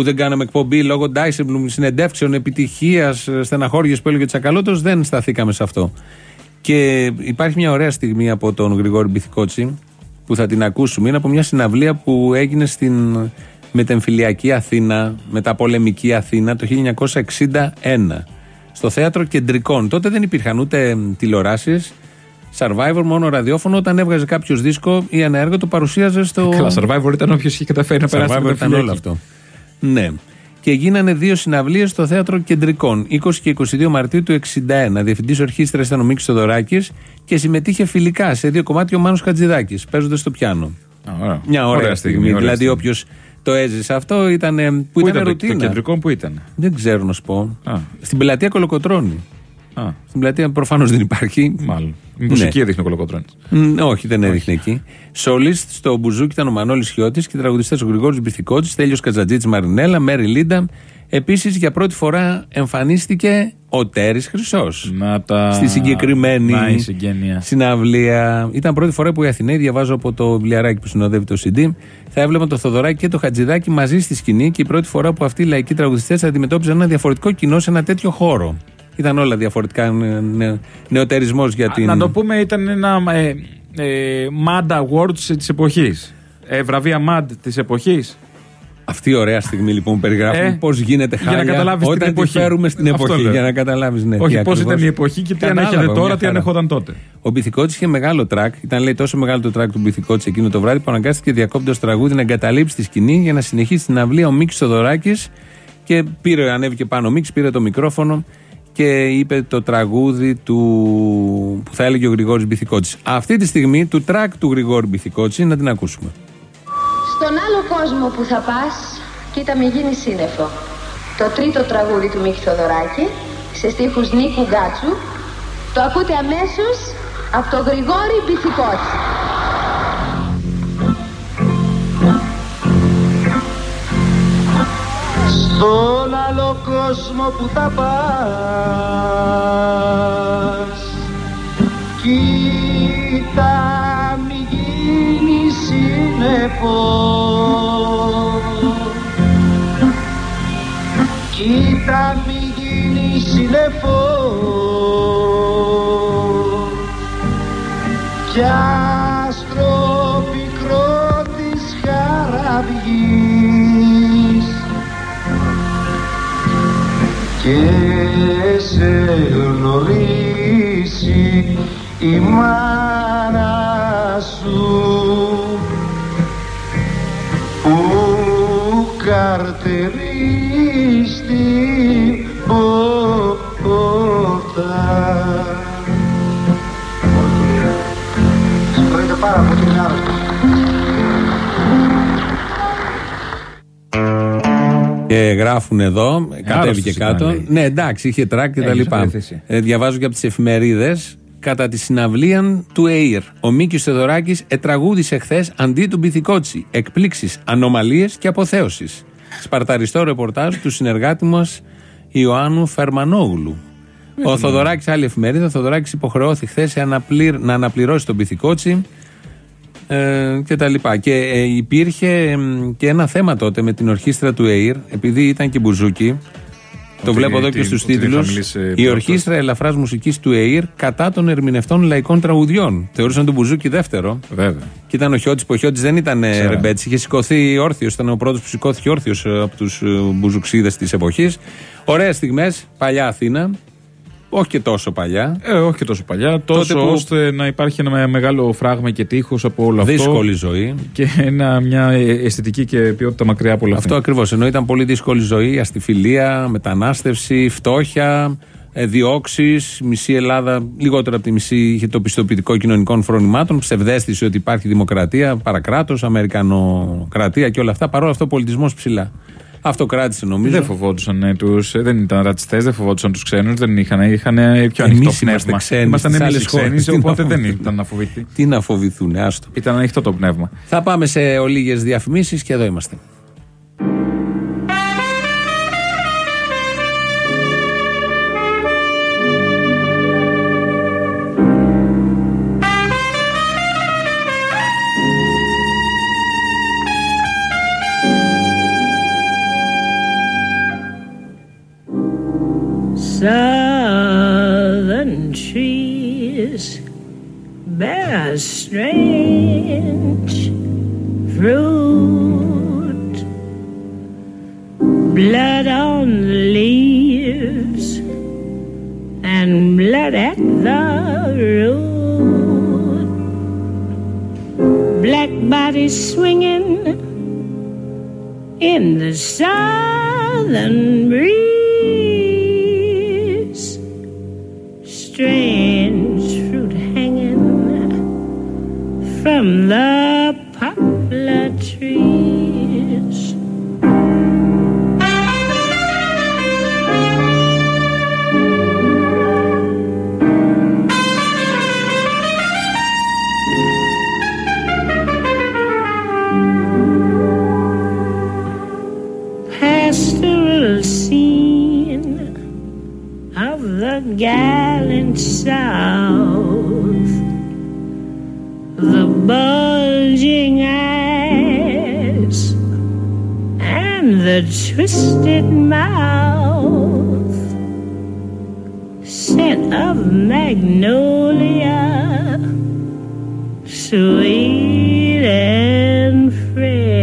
που δεν κάναμε εκπομπή, λόγω Ντάισεμπλουμ, συνεντεύξεων, επιτυχίας, στεναχώριες που έλεγε ο Τσακαλώτος, δεν σταθήκαμε σε αυτό. Και υπάρχει μια ωραία στιγμή από τον Γρηγόρη Μπιθικότση που θα την ακούσουμε είναι από μια συναυλία που έγινε στην μετεμφυλιακή Αθήνα, μεταπολεμική Αθήνα το 1961 στο θέατρο Κεντρικών. Τότε δεν υπήρχαν ούτε τηλεοράσεις, Survivor, μόνο ραδιόφωνο. Όταν έβγαζε κάποιος δίσκο ή ένα έργο, το παρουσίαζε στο. Καλά, Survivor ήταν όποιος είχε καταφέρει να περάσει Survivor ήταν όλο αυτό. Ναι. Και γίνανε δύο συναυλίες στο θέατρο Κεντρικών, 20 και 22 Μαρτίου του 61. Διευθυντής ορχήστρας ήταν ο Μίκη Θοδωράκης και συμμετείχε φιλικά σε δύο κομμάτια ο Μάνος Χατζηδάκης, παίζοντας στο πιάνο. Α, ωραία. Μια ωραία, Ωραία στιγμή. στιγμή, ωραία δηλαδή, στιγμή. όποιος το έζησε αυτό ήταν. ε, Που, Πού ήταν, ήταν το, το ρουτίνα. κεντρικό, πού ήταν; Δεν ξέρω να σου πω. Α. Στην πλατεία Κολοκοτρώνη. Α, Στην πλατεία προφανώς δεν υπάρχει. μάλλον. Η μουσική έδειχνε ο Κολοκοτρώνης. Μ, όχι, δεν έδειχνε εκεί. Σολίστ στο Μπουζούκι ήταν ο Μανώλης Χιώτης και τραγουδιστές ο Γρηγόρης Μπιθικότης, Τέλειο Κατζατζήτης Μαρινέλα, Μέρι Λίντα. Επίσης για πρώτη φορά εμφανίστηκε ο Τέρι Χρυσός. Να τα. Στη συγκεκριμένη Να η συγγένεια. συναυλία. Ήταν πρώτη φορά που οι Αθηναίοι, διαβάζω από το βιβλιαράκι που συνοδεύει το CD, θα έβλεπαν το Θοδωράκι και το Χατζηδάκι μαζί στη σκηνή και η πρώτη φορά που αυτοί οι λαϊκοί τραγουδιστές αντιμετώπιζαν ένα διαφορετικό κοινό σε ένα τέτοιο χώρο. Ήταν όλα διαφορετικά. νε, νε, νεοτερισμός για την. Να το πούμε, ήταν ένα ε, ε, Mad Awards της εποχής. Ε, βραβεία Mad της εποχής. Αυτή η ωραία στιγμή λοιπόν που περιγράφουμε Ε, πώς γίνεται για να χάλια καταλάβεις την όταν τη εποχή. φέρουμε στην Αυτό εποχή. λέω. Για να καταλάβεις, ναι. τι Όχι πώς ακριβώς. ήταν η εποχή και τι Κατάλαβα, ανέχεται τώρα, μια τι χαρά. ανέχονταν τότε. Ο Μπιθικώτσης είχε μεγάλο τρακ. Ήταν λέει τόσο μεγάλο το τρακ του Μπιθικώτση εκείνο το βράδυ που αναγκάστηκε διακόπτω τραγούδι να εγκαταλείψει τη σκηνή για να συνεχίσει τη συναυλία ο Μίκης Θεοδωράκης. Και πήρε, ανέβηκε πάνω ο Μίκης, πήρε το μικρόφωνο και είπε το τραγούδι του που θα έλεγε ο Γρηγόρης Μπιθικότη. Αυτή τη στιγμή του τρακ του Γρηγόρη Μπιθικότη να την ακούσουμε. Στον άλλο κόσμο που θα πας, κοίτα μη γίνεις σύννεφο. Το τρίτο τραγούδι του Μίκη Θοδωράκη, σε στίχους Νίκου Γκάτσου, το ακούτε αμέσως από τον Γρηγόρη Μπιθικότη. Στον άλλο κόσμο που θα πας Κοίτα μη γίνεις σύννεφο Κοίτα μη γίνεις σύννεφο Κι άστρο πικρό της χαραυγής και σε γνωρίσει η μάνα σου που καρτερεί στην πόρτα. Συγχωρείτε πάρα Και γράφουν εδώ, κατέβηκε ήταν, κάτω. λέει. Ναι, εντάξει, είχε τρακ και τα Έχει λοιπά. διαθέσει. Ε, διαβάζω και από τις εφημερίδες. Κατά τη συναυλία του ΕΙΡ, ο Μίκης Θεοδωράκης ετραγούδησε χθες αντί του Μπιθικότσι. Εκπλήξεις, ανομαλίες και αποθέωσης. Σπαρταριστό ρεπορτάζ του συνεργάτη μας Ιωάννου Φερμανόγλου. Ο Θοδωράκη, άλλη εφημερίδα, ο Θοδωράκη υποχρεώθηκε χθες να αναπληρώσει τον Μπιθικότσι ε, και τα λοιπά. Και ε, υπήρχε εμ, και ένα θέμα τότε με την ορχήστρα του ΕΙΡ, επειδή ήταν και μπουζούκι. Το Ότι βλέπω εδώ και τι- στου ότι δεν τίτλους. θα μιλήσει Η πρώτος. ορχήστρα ελαφράς μουσικής του ΕΙΡ κατά των ερμηνευτών λαϊκών τραγουδιών. Θεωρούσαν τον μπουζούκι δεύτερο. Βέβαια. Και ήταν ο Χιώτης, που ο Χιώτης δεν ήταν ε, Ξέρω. ρεμπέτσι, είχε σηκωθεί όρθιος. Ήταν ο πρώτος που σηκώθηκε όρθιος από τους μπουζουξίδε της εποχής. Ωραίες στιγμές, παλιά Αθήνα. Όχι και τόσο παλιά. Ε, όχι και τόσο παλιά. Τόσο που- ώστε να υπάρχει ένα μεγάλο φράγμα και τείχος από όλο αυτό. Δύσκολη ζωή. Και ένα, μια αισθητική και ποιότητα μακριά από όλα Αυτό αυτά. ακριβώς. Ενώ ήταν πολύ δύσκολη ζωή, αστιφιλία, μετανάστευση, φτώχεια, διώξεις. Μισή Ελλάδα, λιγότερο από τη μισή, είχε το πιστοποιητικό κοινωνικών φρονημάτων. Ψευδέστηση ότι υπάρχει δημοκρατία, παρακράτος, Αμερικανοκρατία και όλα αυτά. Παρόλα αυτό, ο πολιτισμός ψηλά. Αυτό κράτησε νομίζω. Δεν φοβόντουσαν ε, τους, ε, δεν ήταν ρατσιστές, δεν φοβόντουσαν τους ξένους, δεν είχαν, είχαν ε, πιο Εμείς ανοιχτό είμαστε πνεύμα. ξένοι Ήμασταν στις εμεί άλλες οι ξένοι, χώρες. Τι οπότε να δεν φοβηθούν. ήταν να φοβηθεί. Τι να φοβηθούν, άστο. Ήταν ανοιχτό το πνεύμα. Θα πάμε σε ολίγες διαφημίσεις και εδώ είμαστε. are strange fruit. and the twisted mouth. Scent of magnolia, sweet and fresh.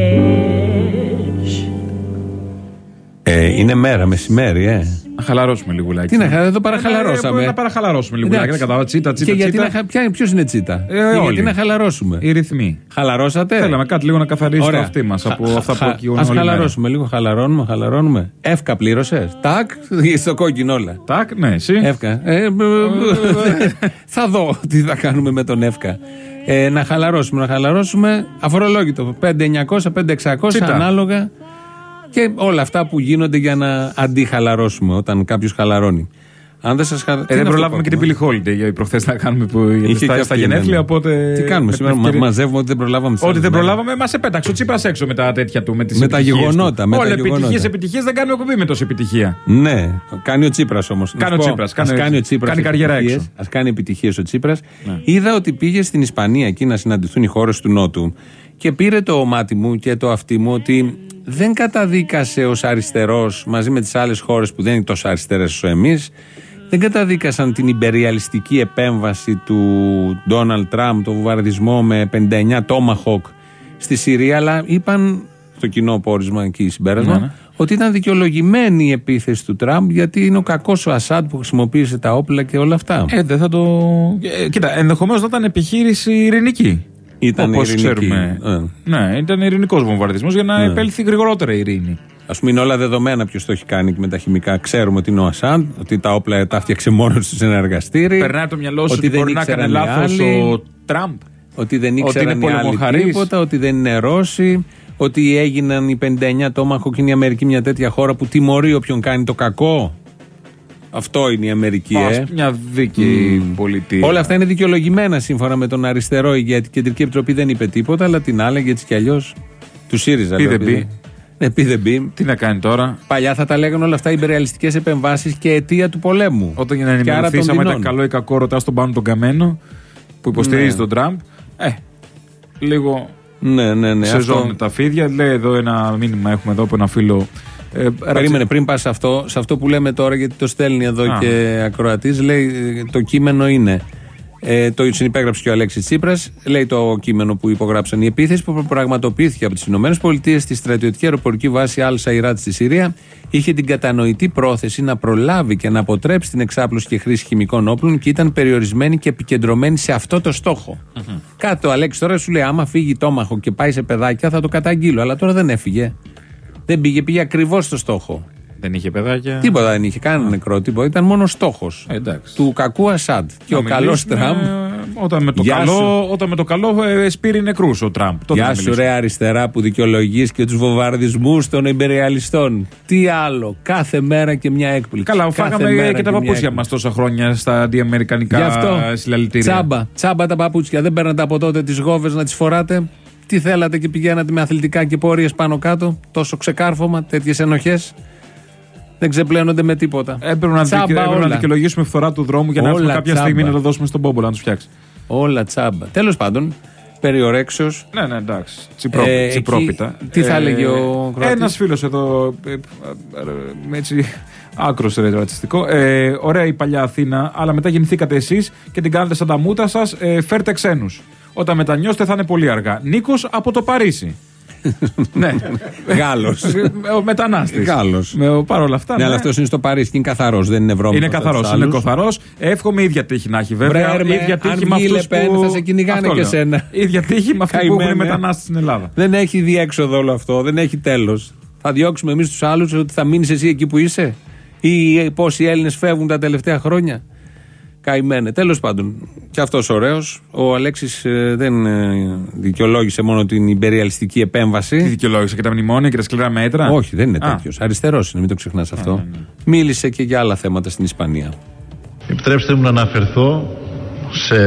Ε, είναι μέρα, μεσημέρι, ε. Να χαλαρώσουμε λίγουλάκι. Τι να χα- εδώ παραχαλαρώσαμε. Ε, Να παραχαλαρώσουμε λίγουλάκι. Δεν Εντάξει. κατάλαβα. Τσίτα, τσίτα, Και γιατί τσίτα. να χα- ποια- ποιος είναι τσίτα; Ε, Και όλοι. γιατί να χαλαρώσουμε; Οι ρυθμοί. Χαλαρώσατε; Θέλαμε κάτι λίγο να καθαρίσει το Ωραία. αυτί μας από Χα- αυτά που χα- ακουγούν Ας όλη μέρα. χαλαρώσουμε λίγο, χαλαρώνουμε, χαλαρώνουμε. Εύκα πλήρωσε. Τάκ, στο κόκκινο όλα. Τάκ, ναι, εσύ. Εύκα. Ε, μπ- θα δω τι θα κάνουμε με τον Εύκα. Ε, να χαλαρώσουμε, να χαλαρώσουμε. Αφορολόγητο. 5-900, 5-600 Τσίτα. ανάλογα. Και όλα αυτά που γίνονται για να αντιχαλαρώσουμε όταν κάποιος χαλαρώνει. Αν δεν σας Ε, δεν προλάβαμε και την Billie Holiday για προχθές να κάνουμε που Είχε και στα, αυτή, στα ναι, γενέθλια. ναι. Οπότε Τι κάνουμε με σήμερα, την μα, ευκαιρία- μαζεύουμε ότι δεν προλάβαμε. τις Ό,τι άλλες δεν μέρες. προλάβαμε, μα επέταξε ο Τσίπρα έξω με τα τέτοια του. Με, τις Με τα επιτυχίες γεγονότα, Του. με τα Όλα γεγονότα. επιτυχίες, επιτυχίες δεν κάνει εκπομπή με τόση επιτυχία. Ναι, κάνει ο Τσίπρας όμως. Κάνει ο Τσίπρας, κάνει- κάνει ο Τσίπρας κάνει καριέρα έξω. Α κάνει επιτυχίες ο Τσίπρας. Ναι. Είδα ότι πήγε στην Ισπανία εκεί να συναντηθούν οι χώρες του Νότου και πήρε το μάτι μου και το αυτί μου ότι δεν καταδίκασε ως αριστερός μαζί με τις άλλες χώρες που δεν είναι τόσο αριστερές όσο εμείς. Δεν καταδίκασαν την υπεριαλιστική επέμβαση του Ντόναλτ Τραμπ, το βομβαρδισμό με 59 Tomahawk στη Συρία, αλλά είπαν στο κοινό πόρισμα εκεί συμπέρασμα Ναι, ναι. ότι ήταν δικαιολογημένη η επίθεση του Τραμπ γιατί είναι ο κακός ο Ασάντ που χρησιμοποίησε τα όπλα και όλα αυτά. Ε, δεν θα το. Ε, κοίτα, ενδεχομένως να ήταν επιχείρηση ειρηνική. Ήταν Όπως ειρηνική. ξέρουμε. Ε. Ναι, ήταν ειρηνικός βομβαρδισμός για να Ναι. επέλθει γρηγορότερα η ειρήνη. Α πούμε, είναι όλα δεδομένα ποιος το έχει κάνει και με τα χημικά. Ξέρουμε ότι είναι ο Ασάντ, ότι τα όπλα τα φτιάξε μόνος τους σε ένα εργαστήρι. Περνάει από το μιαλό σου ότι, δεν μπορεί να ήξεραν έκανε οι λάθος άλλοι, ο Τραμπ. Ότι δεν ότι ήξεραν είναι οι άλλοι πολεμοχαρής. τίποτα, ότι δεν είναι Ρώσοι, ότι έγιναν οι 59 τόμαχο και είναι η Αμερική μια τέτοια χώρα που τιμωρεί όποιον κάνει το κακό. Αυτό είναι η Αμερική, Πας ε. μια δίκαιη πολιτεία. Όλα αυτά είναι δικαιολογημένα σύμφωνα με τον αριστερό ηγέτη. Η Κεντρική Επιτροπή δεν είπε τίποτα, αλλά την άλλαγε έτσι κι αλλιώς. Του ΣΥΡΙΖΑ. Πει λέω, δεν επειδή- πει. Ναι, πει δεν πει. Τι να κάνει τώρα; Παλιά θα τα λέγανε όλα αυτά υπερεαλιστικές επεμβάσεις και αιτία του πολέμου. Όταν για να Και άρα ενημερωθεί, των άμα ήταν δεινών. καλό ή κακό, ρωτάς τον πάνω τον καμένο που υποστηρίζει Ναι. τον Τραμπ. Ε, λίγο Ναι, ναι, ναι. σε αυτό- ζώνουν τα φίδια. Λέει εδώ ένα μήνυμα έχουμε εδώ από ένα φίλο. Ε, Περίμενε πριν πας σε αυτό, σε αυτό που λέμε τώρα, γιατί το στέλνει εδώ Α. και ακροατής, λέει ε, το κείμενο είναι. Ε, το συνυπέγραψε και ο Αλέξης Τσίπρας. Λέει το κείμενο που υπογράψαν. Η επίθεση που πραγματοποιήθηκε από τις ΗΠΑ στη στρατιωτική αεροπορική βάση Al Σαϊράτ στη Συρία είχε την κατανοητή πρόθεση να προλάβει και να αποτρέψει την εξάπλωση και χρήση χημικών όπλων και ήταν περιορισμένη και επικεντρωμένη σε αυτό το στοχο Κάτι ο Αλέξης τώρα σου λέει: Άμα φύγει τόμαχο και πάει σε παιδάκια, θα το καταγγείλω. Αλλά τώρα δεν έφυγε. Δεν πήγε, πήγε ακριβώς στο στόχο. Δεν είχε παιδάκια. Τίποτα δεν είχε κανένα νεκρό, τίποτα. Ήταν μόνο στόχος Ε, εντάξει. του κακού Ασάντ. Και Να ο καλός μιλήσουμε, Τραμπ. Όταν με το Γεια καλό, σου. όταν με το καλό ε, σπείρει νεκρούς ο Τραμπ. Τότε Γεια θα σου, μιλήσουμε. ρε αριστερά που δικαιολογείς και τους βομβαρδισμούς των υπεριαλιστών. Τι άλλο, κάθε μέρα και μια έκπληξη. Καλά, Κάθε φάγαμε μέρα και τα μια παπούτσια έκπληξη. μας τόσα χρόνια στα αντιαμερικανικά Γι' αυτό συλλαλητήρια. τσάμπα, τσάμπα τα παπούτσια. Δεν παίρνατε από τότε τις γόβες να τις φοράτε; Τι θέλατε και πηγαίνατε με αθλητικά και πορείε πάνω κάτω. Τόσο ξεκάρφωμα, τέτοιες ενοχές. Δεν ξεπλένονται με τίποτα. Έπρεπε να, Τσάμπα δικαι- έπρεπε να όλα. δικαιολογήσουμε φθορά του δρόμου για να Όλα έρθουμε κάποια τσάμπα. στιγμή να το δώσουμε στον Πόμπολα να τους φτιάξει. Όλα τσάμπα. Τέλος πάντων, περιορέξεως. Ναι, ναι, εντάξει. Τσιπρό, Ε, εκεί- τσιπρόπιτα. τι θα έλεγε ο Κροατής; Ένας φίλος εδώ. Ε, ε, ε, ε, έτσι. Άκρος ρε ρατσιστικό. Ε, ωραία η παλιά Αθήνα, αλλά μετά γεννηθήκατε εσείς και την κάνετε σαν τα μούτα σας. Ε, φέρτε ξένους. Όταν μετανιώσετε θα είναι πολύ αργά. Νίκος από το Παρίσι. ναι. Γάλλος. Ο μετανάστης. Γάλλος. Παρ' όλα αυτά. Ναι, αλλά αυτός είναι στο Παρίσι και είναι καθαρός, δεν είναι βρώμικος. Είναι καθαρός, είναι καθαρός. Εύχομαι ίδια τύχη να έχει βέβαια. Βρε, ίδια αν τύχη με βγει η αυτούς Λεπέν, που... θα σε κυνηγάνε Αυτό και λέω. σένα. ίδια τύχη με αυτού που έχουν Καημένε. μετανάστες στην Ελλάδα. Δεν έχει διέξοδο όλο αυτό, δεν έχει τέλος. Θα διώξουμε εμείς τους άλλους ότι θα μείνεις εσύ εκεί που είσαι, ή πόσοι Έλληνες φεύγουν τα τελευταία χρόνια; Καημένε. Τέλος πάντων, και αυτός ωραίος. Ο Αλέξης δεν ε, δικαιολόγησε μόνο την υπεριαλιστική επέμβαση. Τι δικαιολόγησε και τα μνημόνια και τα σκληρά μέτρα; Όχι, δεν είναι Α. τέτοιος. Αριστερός είναι, μην το ξεχνάς αυτό. ναι, ναι. Μίλησε και για άλλα θέματα στην Ισπανία. Επιτρέψτε μου να αναφερθώ σε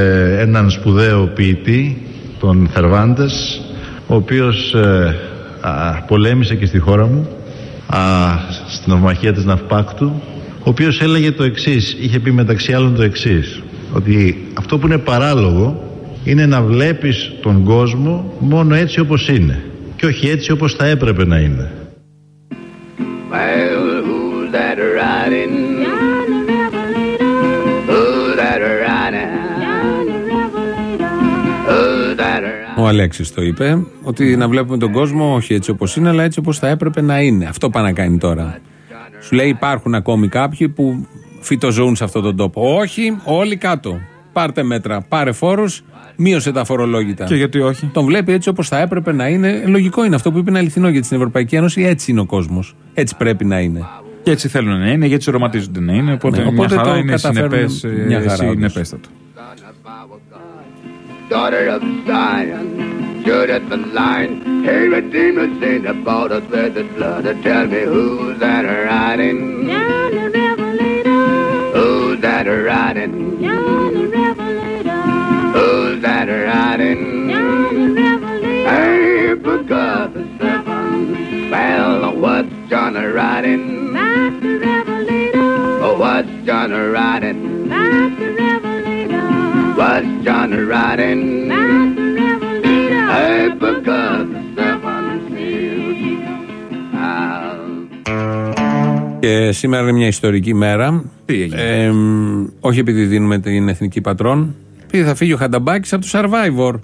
έναν σπουδαίο ποιητή, τον Θερβάντες, ο οποίος ε, α, πολέμησε και στη χώρα μου, α, στην ομαχία της Ναυπάκτου, ο οποίος έλεγε το εξής, είχε πει μεταξύ άλλων το εξής, ότι αυτό που είναι παράλογο είναι να βλέπεις τον κόσμο μόνο έτσι όπως είναι και όχι έτσι όπως θα έπρεπε να είναι. Well, who's that riding? Who's that riding? Who's that riding? Ο Αλέξης το είπε, ότι να βλέπουμε τον κόσμο όχι έτσι όπως είναι, αλλά έτσι όπως θα έπρεπε να είναι. Αυτό πάει να κάνει τώρα. Σου λέει υπάρχουν ακόμη κάποιοι που φυτοζωούν σε αυτόν τον τόπο. Όχι, όλοι κάτω. Πάρτε μέτρα, πάρε φόρους, μείωσε τα φορολόγητα. Και γιατί όχι; Τον βλέπει έτσι όπως θα έπρεπε να είναι. Λογικό είναι αυτό που είπε είναι αληθινό γιατί στην Ευρωπαϊκή Ένωση έτσι είναι ο κόσμος. Έτσι πρέπει να είναι. Και έτσι θέλουν να είναι, γιατί οραματίζονται να είναι. Οπότε, Ναι, οπότε μια χαρά το είναι καταφέρνουν συνεπές, ε, μια χαρά, όντως. συνεπέστατο. stood at the line. Hey, Redeemer, sing about us, there's a slaughter. Tell me who's that riding? Down the Revelator. Who's that riding? Down the Revelator. Who's that riding? Down the Revelator. Hey, book of the seven. Well, what's John a riding? Back Revelator. Oh, what's John a riding? Back Revelator. What's John a riding? Back Και σήμερα είναι μια ιστορική μέρα. Τι έγινε; Ε, μ, όχι επειδή δίνουμε την εθνική πατρόν. Επειδή θα φύγει ο Χανταμπάκης από το Survivor.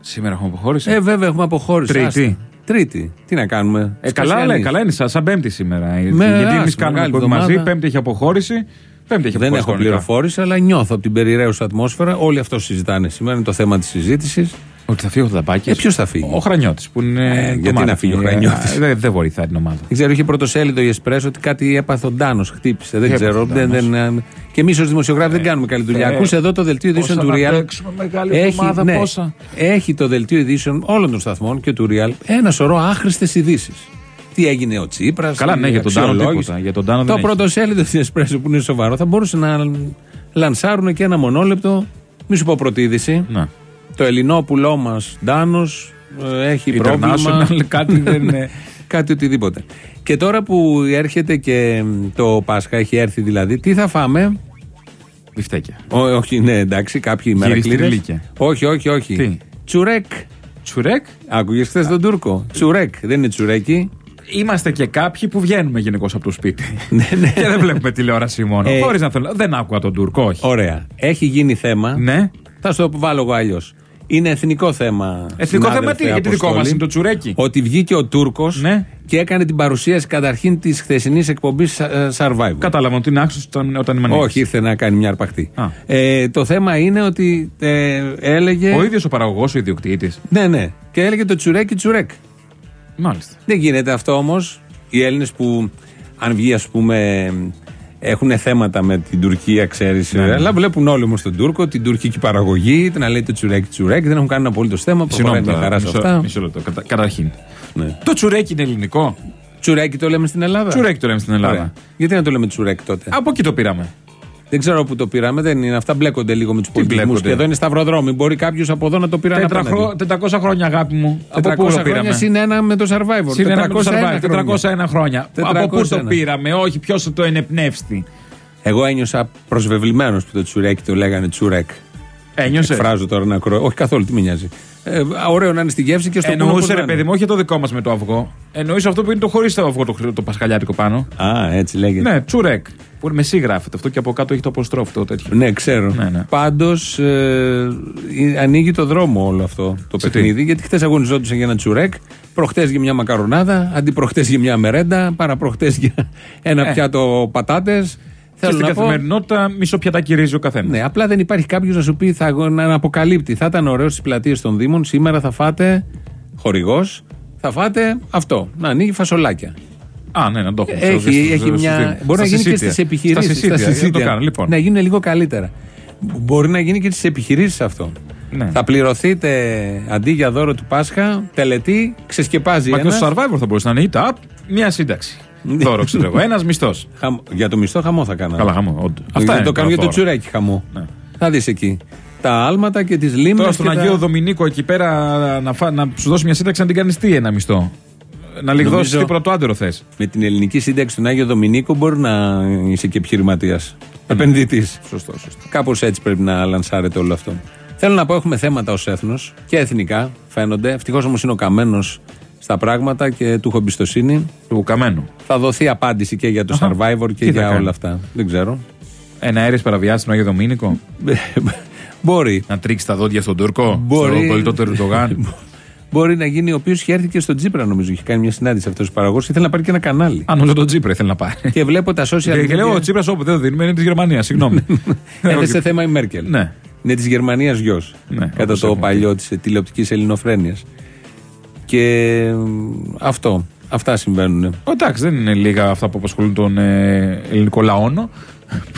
Σήμερα έχουμε αποχώρηση; Ε, βέβαια έχουμε αποχώρηση. Τρίτη. Άστα. Τρίτη. Τι να κάνουμε; Ε, καλά, Σπεσιαλής. λέει, καλά είναι σαν, σαν Πέμπτη σήμερα. Με, Γιατί εμείς άστα, κάνουμε μεγάλη κόμμα μαζί, εβδομάδα. Πέμπτη έχει αποχώρηση. Πέμπτη έχει Δεν αποχώρηση. έχω κανονικά. πληροφόρηση, αλλά νιώθω από την περιραίουσα ατμόσφαιρα. Όλοι αυτό συζητάνε σήμερα. Είναι το θέμα της συζήτησης. Ότι θα φύγει ο Θαδαπάκη. Ε, ποιος θα φύγει; Ο Χρανιώτης. Που είναι. Ε, το γιατί μάτι. να φύγει ο Ε, Χρανιώτης; ε, Δεν δεν βοηθάει την ομάδα. Δεν ξέρω, είχε πρωτοσέλιδο η Εσπρέσο ότι κάτι έπαθε ο Ντάνος. Χτύπησε. Δεν Τι ξέρω. έπαθε ο Δεν, Ντάνος; δεν, και εμείς ως δημοσιογράφοι δεν κάνουμε καλή δουλειά. ε, Ακούσε εδώ το δελτίο ειδήσεων πόσα του να Real. παίξουμε, μεγάλη εβδομάδα, ναι, πόσα. έχει το δελτίο ειδήσεων όλων των σταθμών και του Real ένα σωρό άχρηστες ειδήσεις. Τι έγινε ο Τσίπρας. Καλά, ναι, για τον Τάνο τίποτα. Για τον Τάνο Το δεν έχει. πρωτοσέλιδο της Εσπρέσο που είναι σοβαρό θα μπορούσε να λανσάρουν και ένα μονόλεπτο. Μη σου πω πρώτη είδηση. Ναι. Το ελληνόπουλό μας Ντάνος έχει πρόβλημα. International, κάτι δεν είναι. κάτι οτιδήποτε. Και τώρα που έρχεται και μ, το Πάσχα, έχει έρθει δηλαδή, τι θα φάμε; Μπιφτέκια. Ό, όχι, ναι, εντάξει, κάποιοι μερακλείδες. Γυριστριλίκια. Όχι, όχι, όχι. Τι; Τσουρέκ. Τσουρέκ; Άκουγες χθες τον Τούρκο; Τσουρέκ. Δεν είναι τσουρέκι. Είμαστε και κάποιοι που βγαίνουμε γενικώς από το σπίτι. ναι, ναι. και δεν βλέπουμε τηλεόραση μόνο. Ε, Χωρίς να θέλω. Δεν άκουγα τον Τούρκο, όχι. Ωραία. Έχει γίνει θέμα. Ναι. Θα σου το βάλω εγώ αλλιώς. Είναι εθνικό θέμα. Εθνικό θέμα συνάδελφε τι, γιατί δικό Αποστόλη. μας είναι το τσουρέκι. Ότι βγήκε ο Τούρκος Ναι. και έκανε την παρουσίαση καταρχήν της χθεσινής εκπομπής Survivor. Κατάλαβα ότι είναι άξιος όταν, όταν είμαι νέος. Όχι, ήρθε να κάνει μια αρπαχτή. Α. Ε, το θέμα είναι ότι ε, έλεγε. Ο ίδιος ο παραγωγός, ο ιδιοκτήτης. Ναι, ναι. Και έλεγε το τσουρέκι τσουρέκ. Μάλιστα. Δεν γίνεται αυτό όμως. Οι Έλληνες που, αν βγει, ας πούμε, έχουν θέματα με την Τουρκία, ξέρεις. Ναι, ναι. Αλλά βλέπουν όλοι όμως τον Τούρκο, την τουρκική παραγωγή, να λέει το τσουρέκι τσουρέκ. Δεν έχουν κανένα απολύτως θέμα. Προχωράει Συγγνώμη, μια χαρά σε μισό, αυτά. μισό λεπτό. Κατα- καταρχήν. Ναι. Το τσουρέκι είναι ελληνικό; Τσουρέκι το λέμε στην Ελλάδα. Τσουρέκι το λέμε στην Ελλάδα. Ωραία. Γιατί να το λέμε τσουρέκι τότε; Από εκεί το πήραμε. Δεν ξέρω πού το πήραμε. Δεν είναι. Αυτά μπλέκονται λίγο με τους πολιτισμού. μπλέκονται; Και εδώ είναι σταυροδρόμοι. Μπορεί κάποιος από εδώ να το πήραν Τετρα- απέναντι. χρό- 400 χρόνια, αγάπη μου. Από 400 πού το χρόνια πήραμε. συν ένα με το survivor; Συν ένα με το 401 survival, 401 χρόνια. Από πού το 401. πήραμε, όχι, ποιος το ενεπνεύστη; Εγώ ένιωσα προσβεβλημένος που το τσουρέκι το λέγανε τσουρέκ. Ένιωσες; Εκφράζω τώρα να κρώ. Όχι καθόλου, τι με νοιάζει. Ε, ωραίο να είναι στη γεύση και στο πούνε όπως Εννοούσε να ρε είναι. παιδί μου, όχι το δικό μας με το αυγό. Εννοούσε αυτό που είναι το χωρίς το αυγό, το, το πασχαλιάτικο πάνω. Α, έτσι λέγεται. Ναι, τσουρέκ. Που είναι με σι γράφεται αυτό και από κάτω έχει το αποστρόφι το τέτοιο. Ναι, ξέρω. Ναι, ναι. Πάντως ε, ανοίγει το δρόμο όλο αυτό το Σε τι; παιχνίδι. Γιατί χθες αγωνιζόντουσαν για ένα τσουρέκ Προχτές για μια μακαρονάδα, αντιπροχτές για μια μερέντα, παραπροχτές για ένα Ε. πιάτο πατάτες. Και στην καθημερινότητα μισό πιατάκι ρύζι ο καθένας. Ναι, απλά δεν υπάρχει κάποιος να σου πει, θα, να αποκαλύπτει. Θα ήταν ωραίο στις πλατείες των Δήμων. Σήμερα θα φάτε χορηγός, θα φάτε αυτό. Να ανοίγει φασολάκια. Α, ναι, να το έχουμε. Έχει, στο- στο- έχει στο- μια. στη- μπορεί να στα γίνει και συσίτια. στις επιχειρήσεις. Στα συσίτια, να το κάνω, λοιπόν. Να γίνουν λίγο καλύτερα. Μπορεί να γίνει και στις επιχειρήσεις αυτό. Ναι. Θα πληρωθείτε αντί για δώρο του Πάσχα, τελετή, ξεσκεπάζει Μα και ένας. στο survivor θα μπορούσε να είναι η ΤΑΠ, μια σύνταξη. Δώρο, ξέρω εγώ. Ένας μισθός. Χαμ- Για το μισθό χαμό θα κάνανε. Καλά, χαμό. όντως. Αυτά Αυτά το είναι κάνουν για το τώρα. τσουρέκι χαμό. Ναι. Θα δεις εκεί. Τα άλματα και τις λίμνες. Τώρα στον Αγίο Δομηνίκο εκεί πέρα να, φά- να σου δώσει μια σύνταξη να την κάνεις τι ένα μισθό; Να λιγδώσεις Νομίζω- τίποτα το άντερο θες. Με την ελληνική σύνταξη του Άγιο Δομηνίκο μπορεί να είσαι και επιχειρηματίας. Επενδυτής. Ναι. Σωστό, σωστό. Κάπως έτσι πρέπει να λανσάρεται όλο αυτό. Θέλω να πω: έχουμε θέματα ως έθνος και εθνικά φαίνονται. Ευτυχώς όμως είναι ο καμένος στα πράγματα και του έχω εμπιστοσύνη. Του καμένου. Θα δοθεί απάντηση και για το Αχα. survivor και Τι θα για κάνει; όλα αυτά. Δεν ξέρω. Ένα αέρε παραβιάσει στον Αγίο Δομήνικο; Μπορεί. Να τρίξει τα δόντια στον Τούρκο. Μπορεί. Στον πολιτό του Ερντογάν; Μπορεί να γίνει, ο οποίος είχε έρθει και στον Τζίπρα, νομίζω. Είχε κάνει μια συνάντηση αυτός ο παραγωγός και ήθελε να πάρει και ένα κανάλι. Αν νομίζω τον Τσίπρα ήθελε να πάρει. και βλέπω τα social Και, και λέω ο media. Τσίπρα όπου δεν το δίνουμε είναι της Γερμανίας. Συγγνώμη. Έθεσε θέμα η Μέρκελ. Ναι. Είναι της Γερμανίας γιος. Ναι, κατά όπως το έχουμε παλιό της τηλεοπτικής ελληνοφρένειας. Και μ, αυτό. Αυτά συμβαίνουν. Εντάξει, δεν είναι λίγα αυτά που απασχολούν τον ε, ελληνικό λαόνο.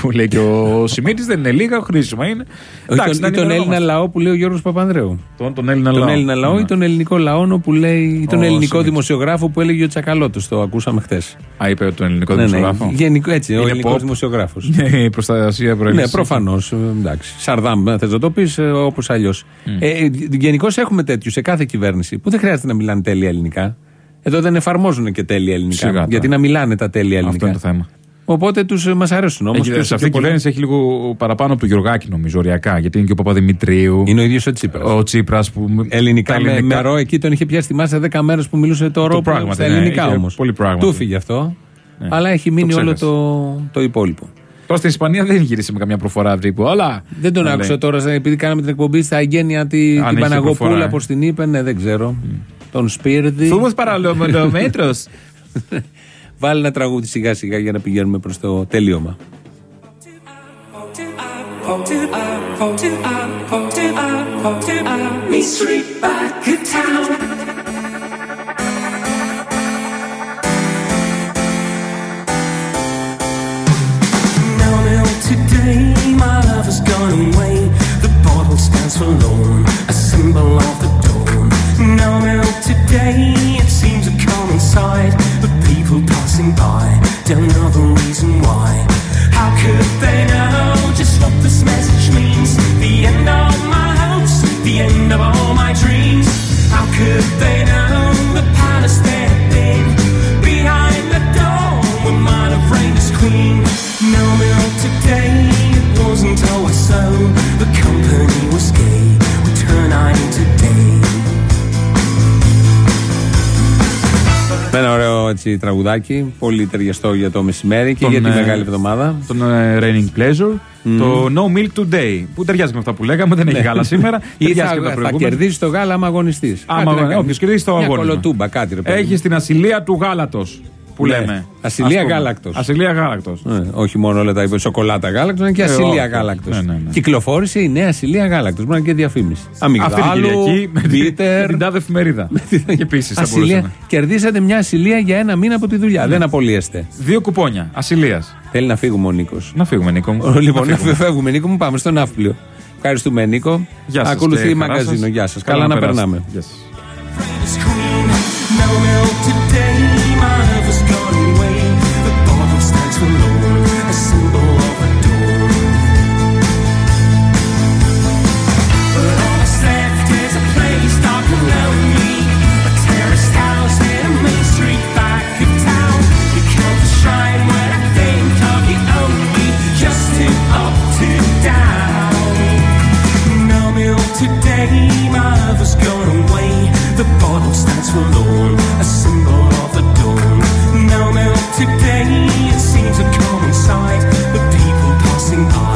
Που λέει και ο Σιμίτης, δεν είναι λίγα, χρήσιμα είναι. Ή τον, να ή τον Έλληνα ενημερωνόμαστε. λαό που λέει ο Γιώργος Παπανδρέου. Τον, τον Έλληνα τον λαό. Έλληνα λαό Ναι. ή τον ελληνικό λαό που λέει. ή τον Ο ελληνικό Σιμίτης. δημοσιογράφο που έλεγε ο Τσακαλώτος. Το ακούσαμε χθες. Α, είπε τον ελληνικό Ναι, ναι, δημοσιογράφο; γενικό, έτσι, ο Είναι ελληνικός pop. δημοσιογράφος. Ναι, η προστασία προέλευσης. Ναι, προφανώς. Εντάξει. Σαρδάμ, θες να το πεις όπως αλλιώς. Ε, Γενικώ έχουμε τέτοιους σε κάθε κυβέρνηση που δεν χρειάζεται να μιλάνε τέλεια ελληνικά. Εδώ δεν εφαρμόζουν και τέλεια ελληνικά. Σιγά τώρα. γιατί να μιλάνε τα τέλεια ελληνικά. Αυτό είναι το θέμα. Οπότε τους μας αρέσουν όμως. Έχει, σε αυτή η κυβέρνηση έχει λίγο παραπάνω από τον Γιωργάκη, νομίζω, οριακά. Γιατί είναι και ο Παπαδημητρίου. Είναι ο ίδιος ο Τσίπρας. Ο Τσίπρας που. Ελληνικά, τα με, με ρο, εκεί τον είχε πιάσει θυμάσαι 10 μέρες που μιλούσε το ρο πράγματι, στα ναι, ελληνικά είχε όμως. πολύ πράγμα. Του φύγε αυτό. Ναι. Αλλά έχει μείνει Το όλο ξέχασε. το, το υπόλοιπο. Τώρα στην Ισπανία δεν γύρισε με καμιά προφορά τύπου. Αλλά. Δεν τον να άκουσα λέει. τώρα, επειδή κάναμε την εκπομπή στα Αγένεια τη, Αν την είχε Παναγόπουλα, προφορά, ε. πώς την είπε, ναι, δεν ξέρω. Τον Σπίρδη. Φούμος παραλομετρός. Βάλει ένα τραγούδι σιγά σιγά για να πηγαίνουμε προς το τελείωμα. Now, τραγουδάκι, πολύ ταιριαστό για το μεσημέρι και Τον, για τη ε, μεγάλη εβδομάδα. Τον ε, Raining Pleasure. Το No Milk Today. Που ταιριάζει με αυτά που λέγαμε. Δεν έχει γάλα σήμερα. Ναι. Ή ταιριάζει θα, και με τα θα προηγούμενα. κερδίσει το γάλα άμα αγωνιστείς. Άμα όποιος κερδίσει το Μια αγώνισμα. κολοτούμπα, κάτι ρε παιδί. Έχει την ασυλία του γάλατος. Που Ναι. λέμε. Ασυλία Ας πούμε. γάλακτος. Ασυλία γάλακτος. Ε, όχι μόνο όλα τα υπόλοιπα, σοκολάτα γάλακτος, είναι και Ε, ασυλία όχι. γάλακτος. Ναι, ναι, ναι. Κυκλοφόρησε η νέα ασυλία γάλακτος. Μπορεί να είναι και διαφήμιση. Αυτή την Αμυγδάλου, Κυριακή με την- μπίτερ. με την τάδε εφημερίδα. Και επίσης θα ασυλία. μπορούσε να. Κερδίσατε μια ασυλία για ένα μήνα από τη δουλειά. Ναι. Δεν απολύεστε. Δύο κουπόνια ασυλία. Θέλει να φύγουμε ο Νίκος. Να φύγουμε, Νίκο. μου. Λοιπόν, Να να φύγουμε. φεύγουμε, Νίκο μου, πάμε στο ναύπλιο. Ευχαριστούμε, Νίκο. Γεια σας Ακολουθεί και η χαρά μαγκαζίνο. σας. Γεια σας. Καλά Καλά να να περάσετε. περνάμε. Γεια σας. My love has gone away. The bottle stands forlorn, a symbol of the dawn. No milk today, it seems a common sight. The people passing by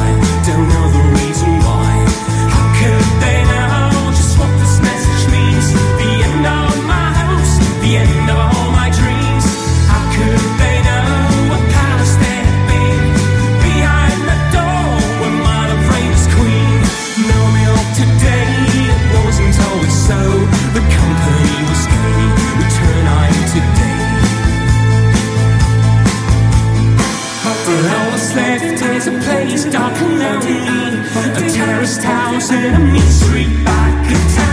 that's left is a place dark and lonely, a terraced house in a mean street back town.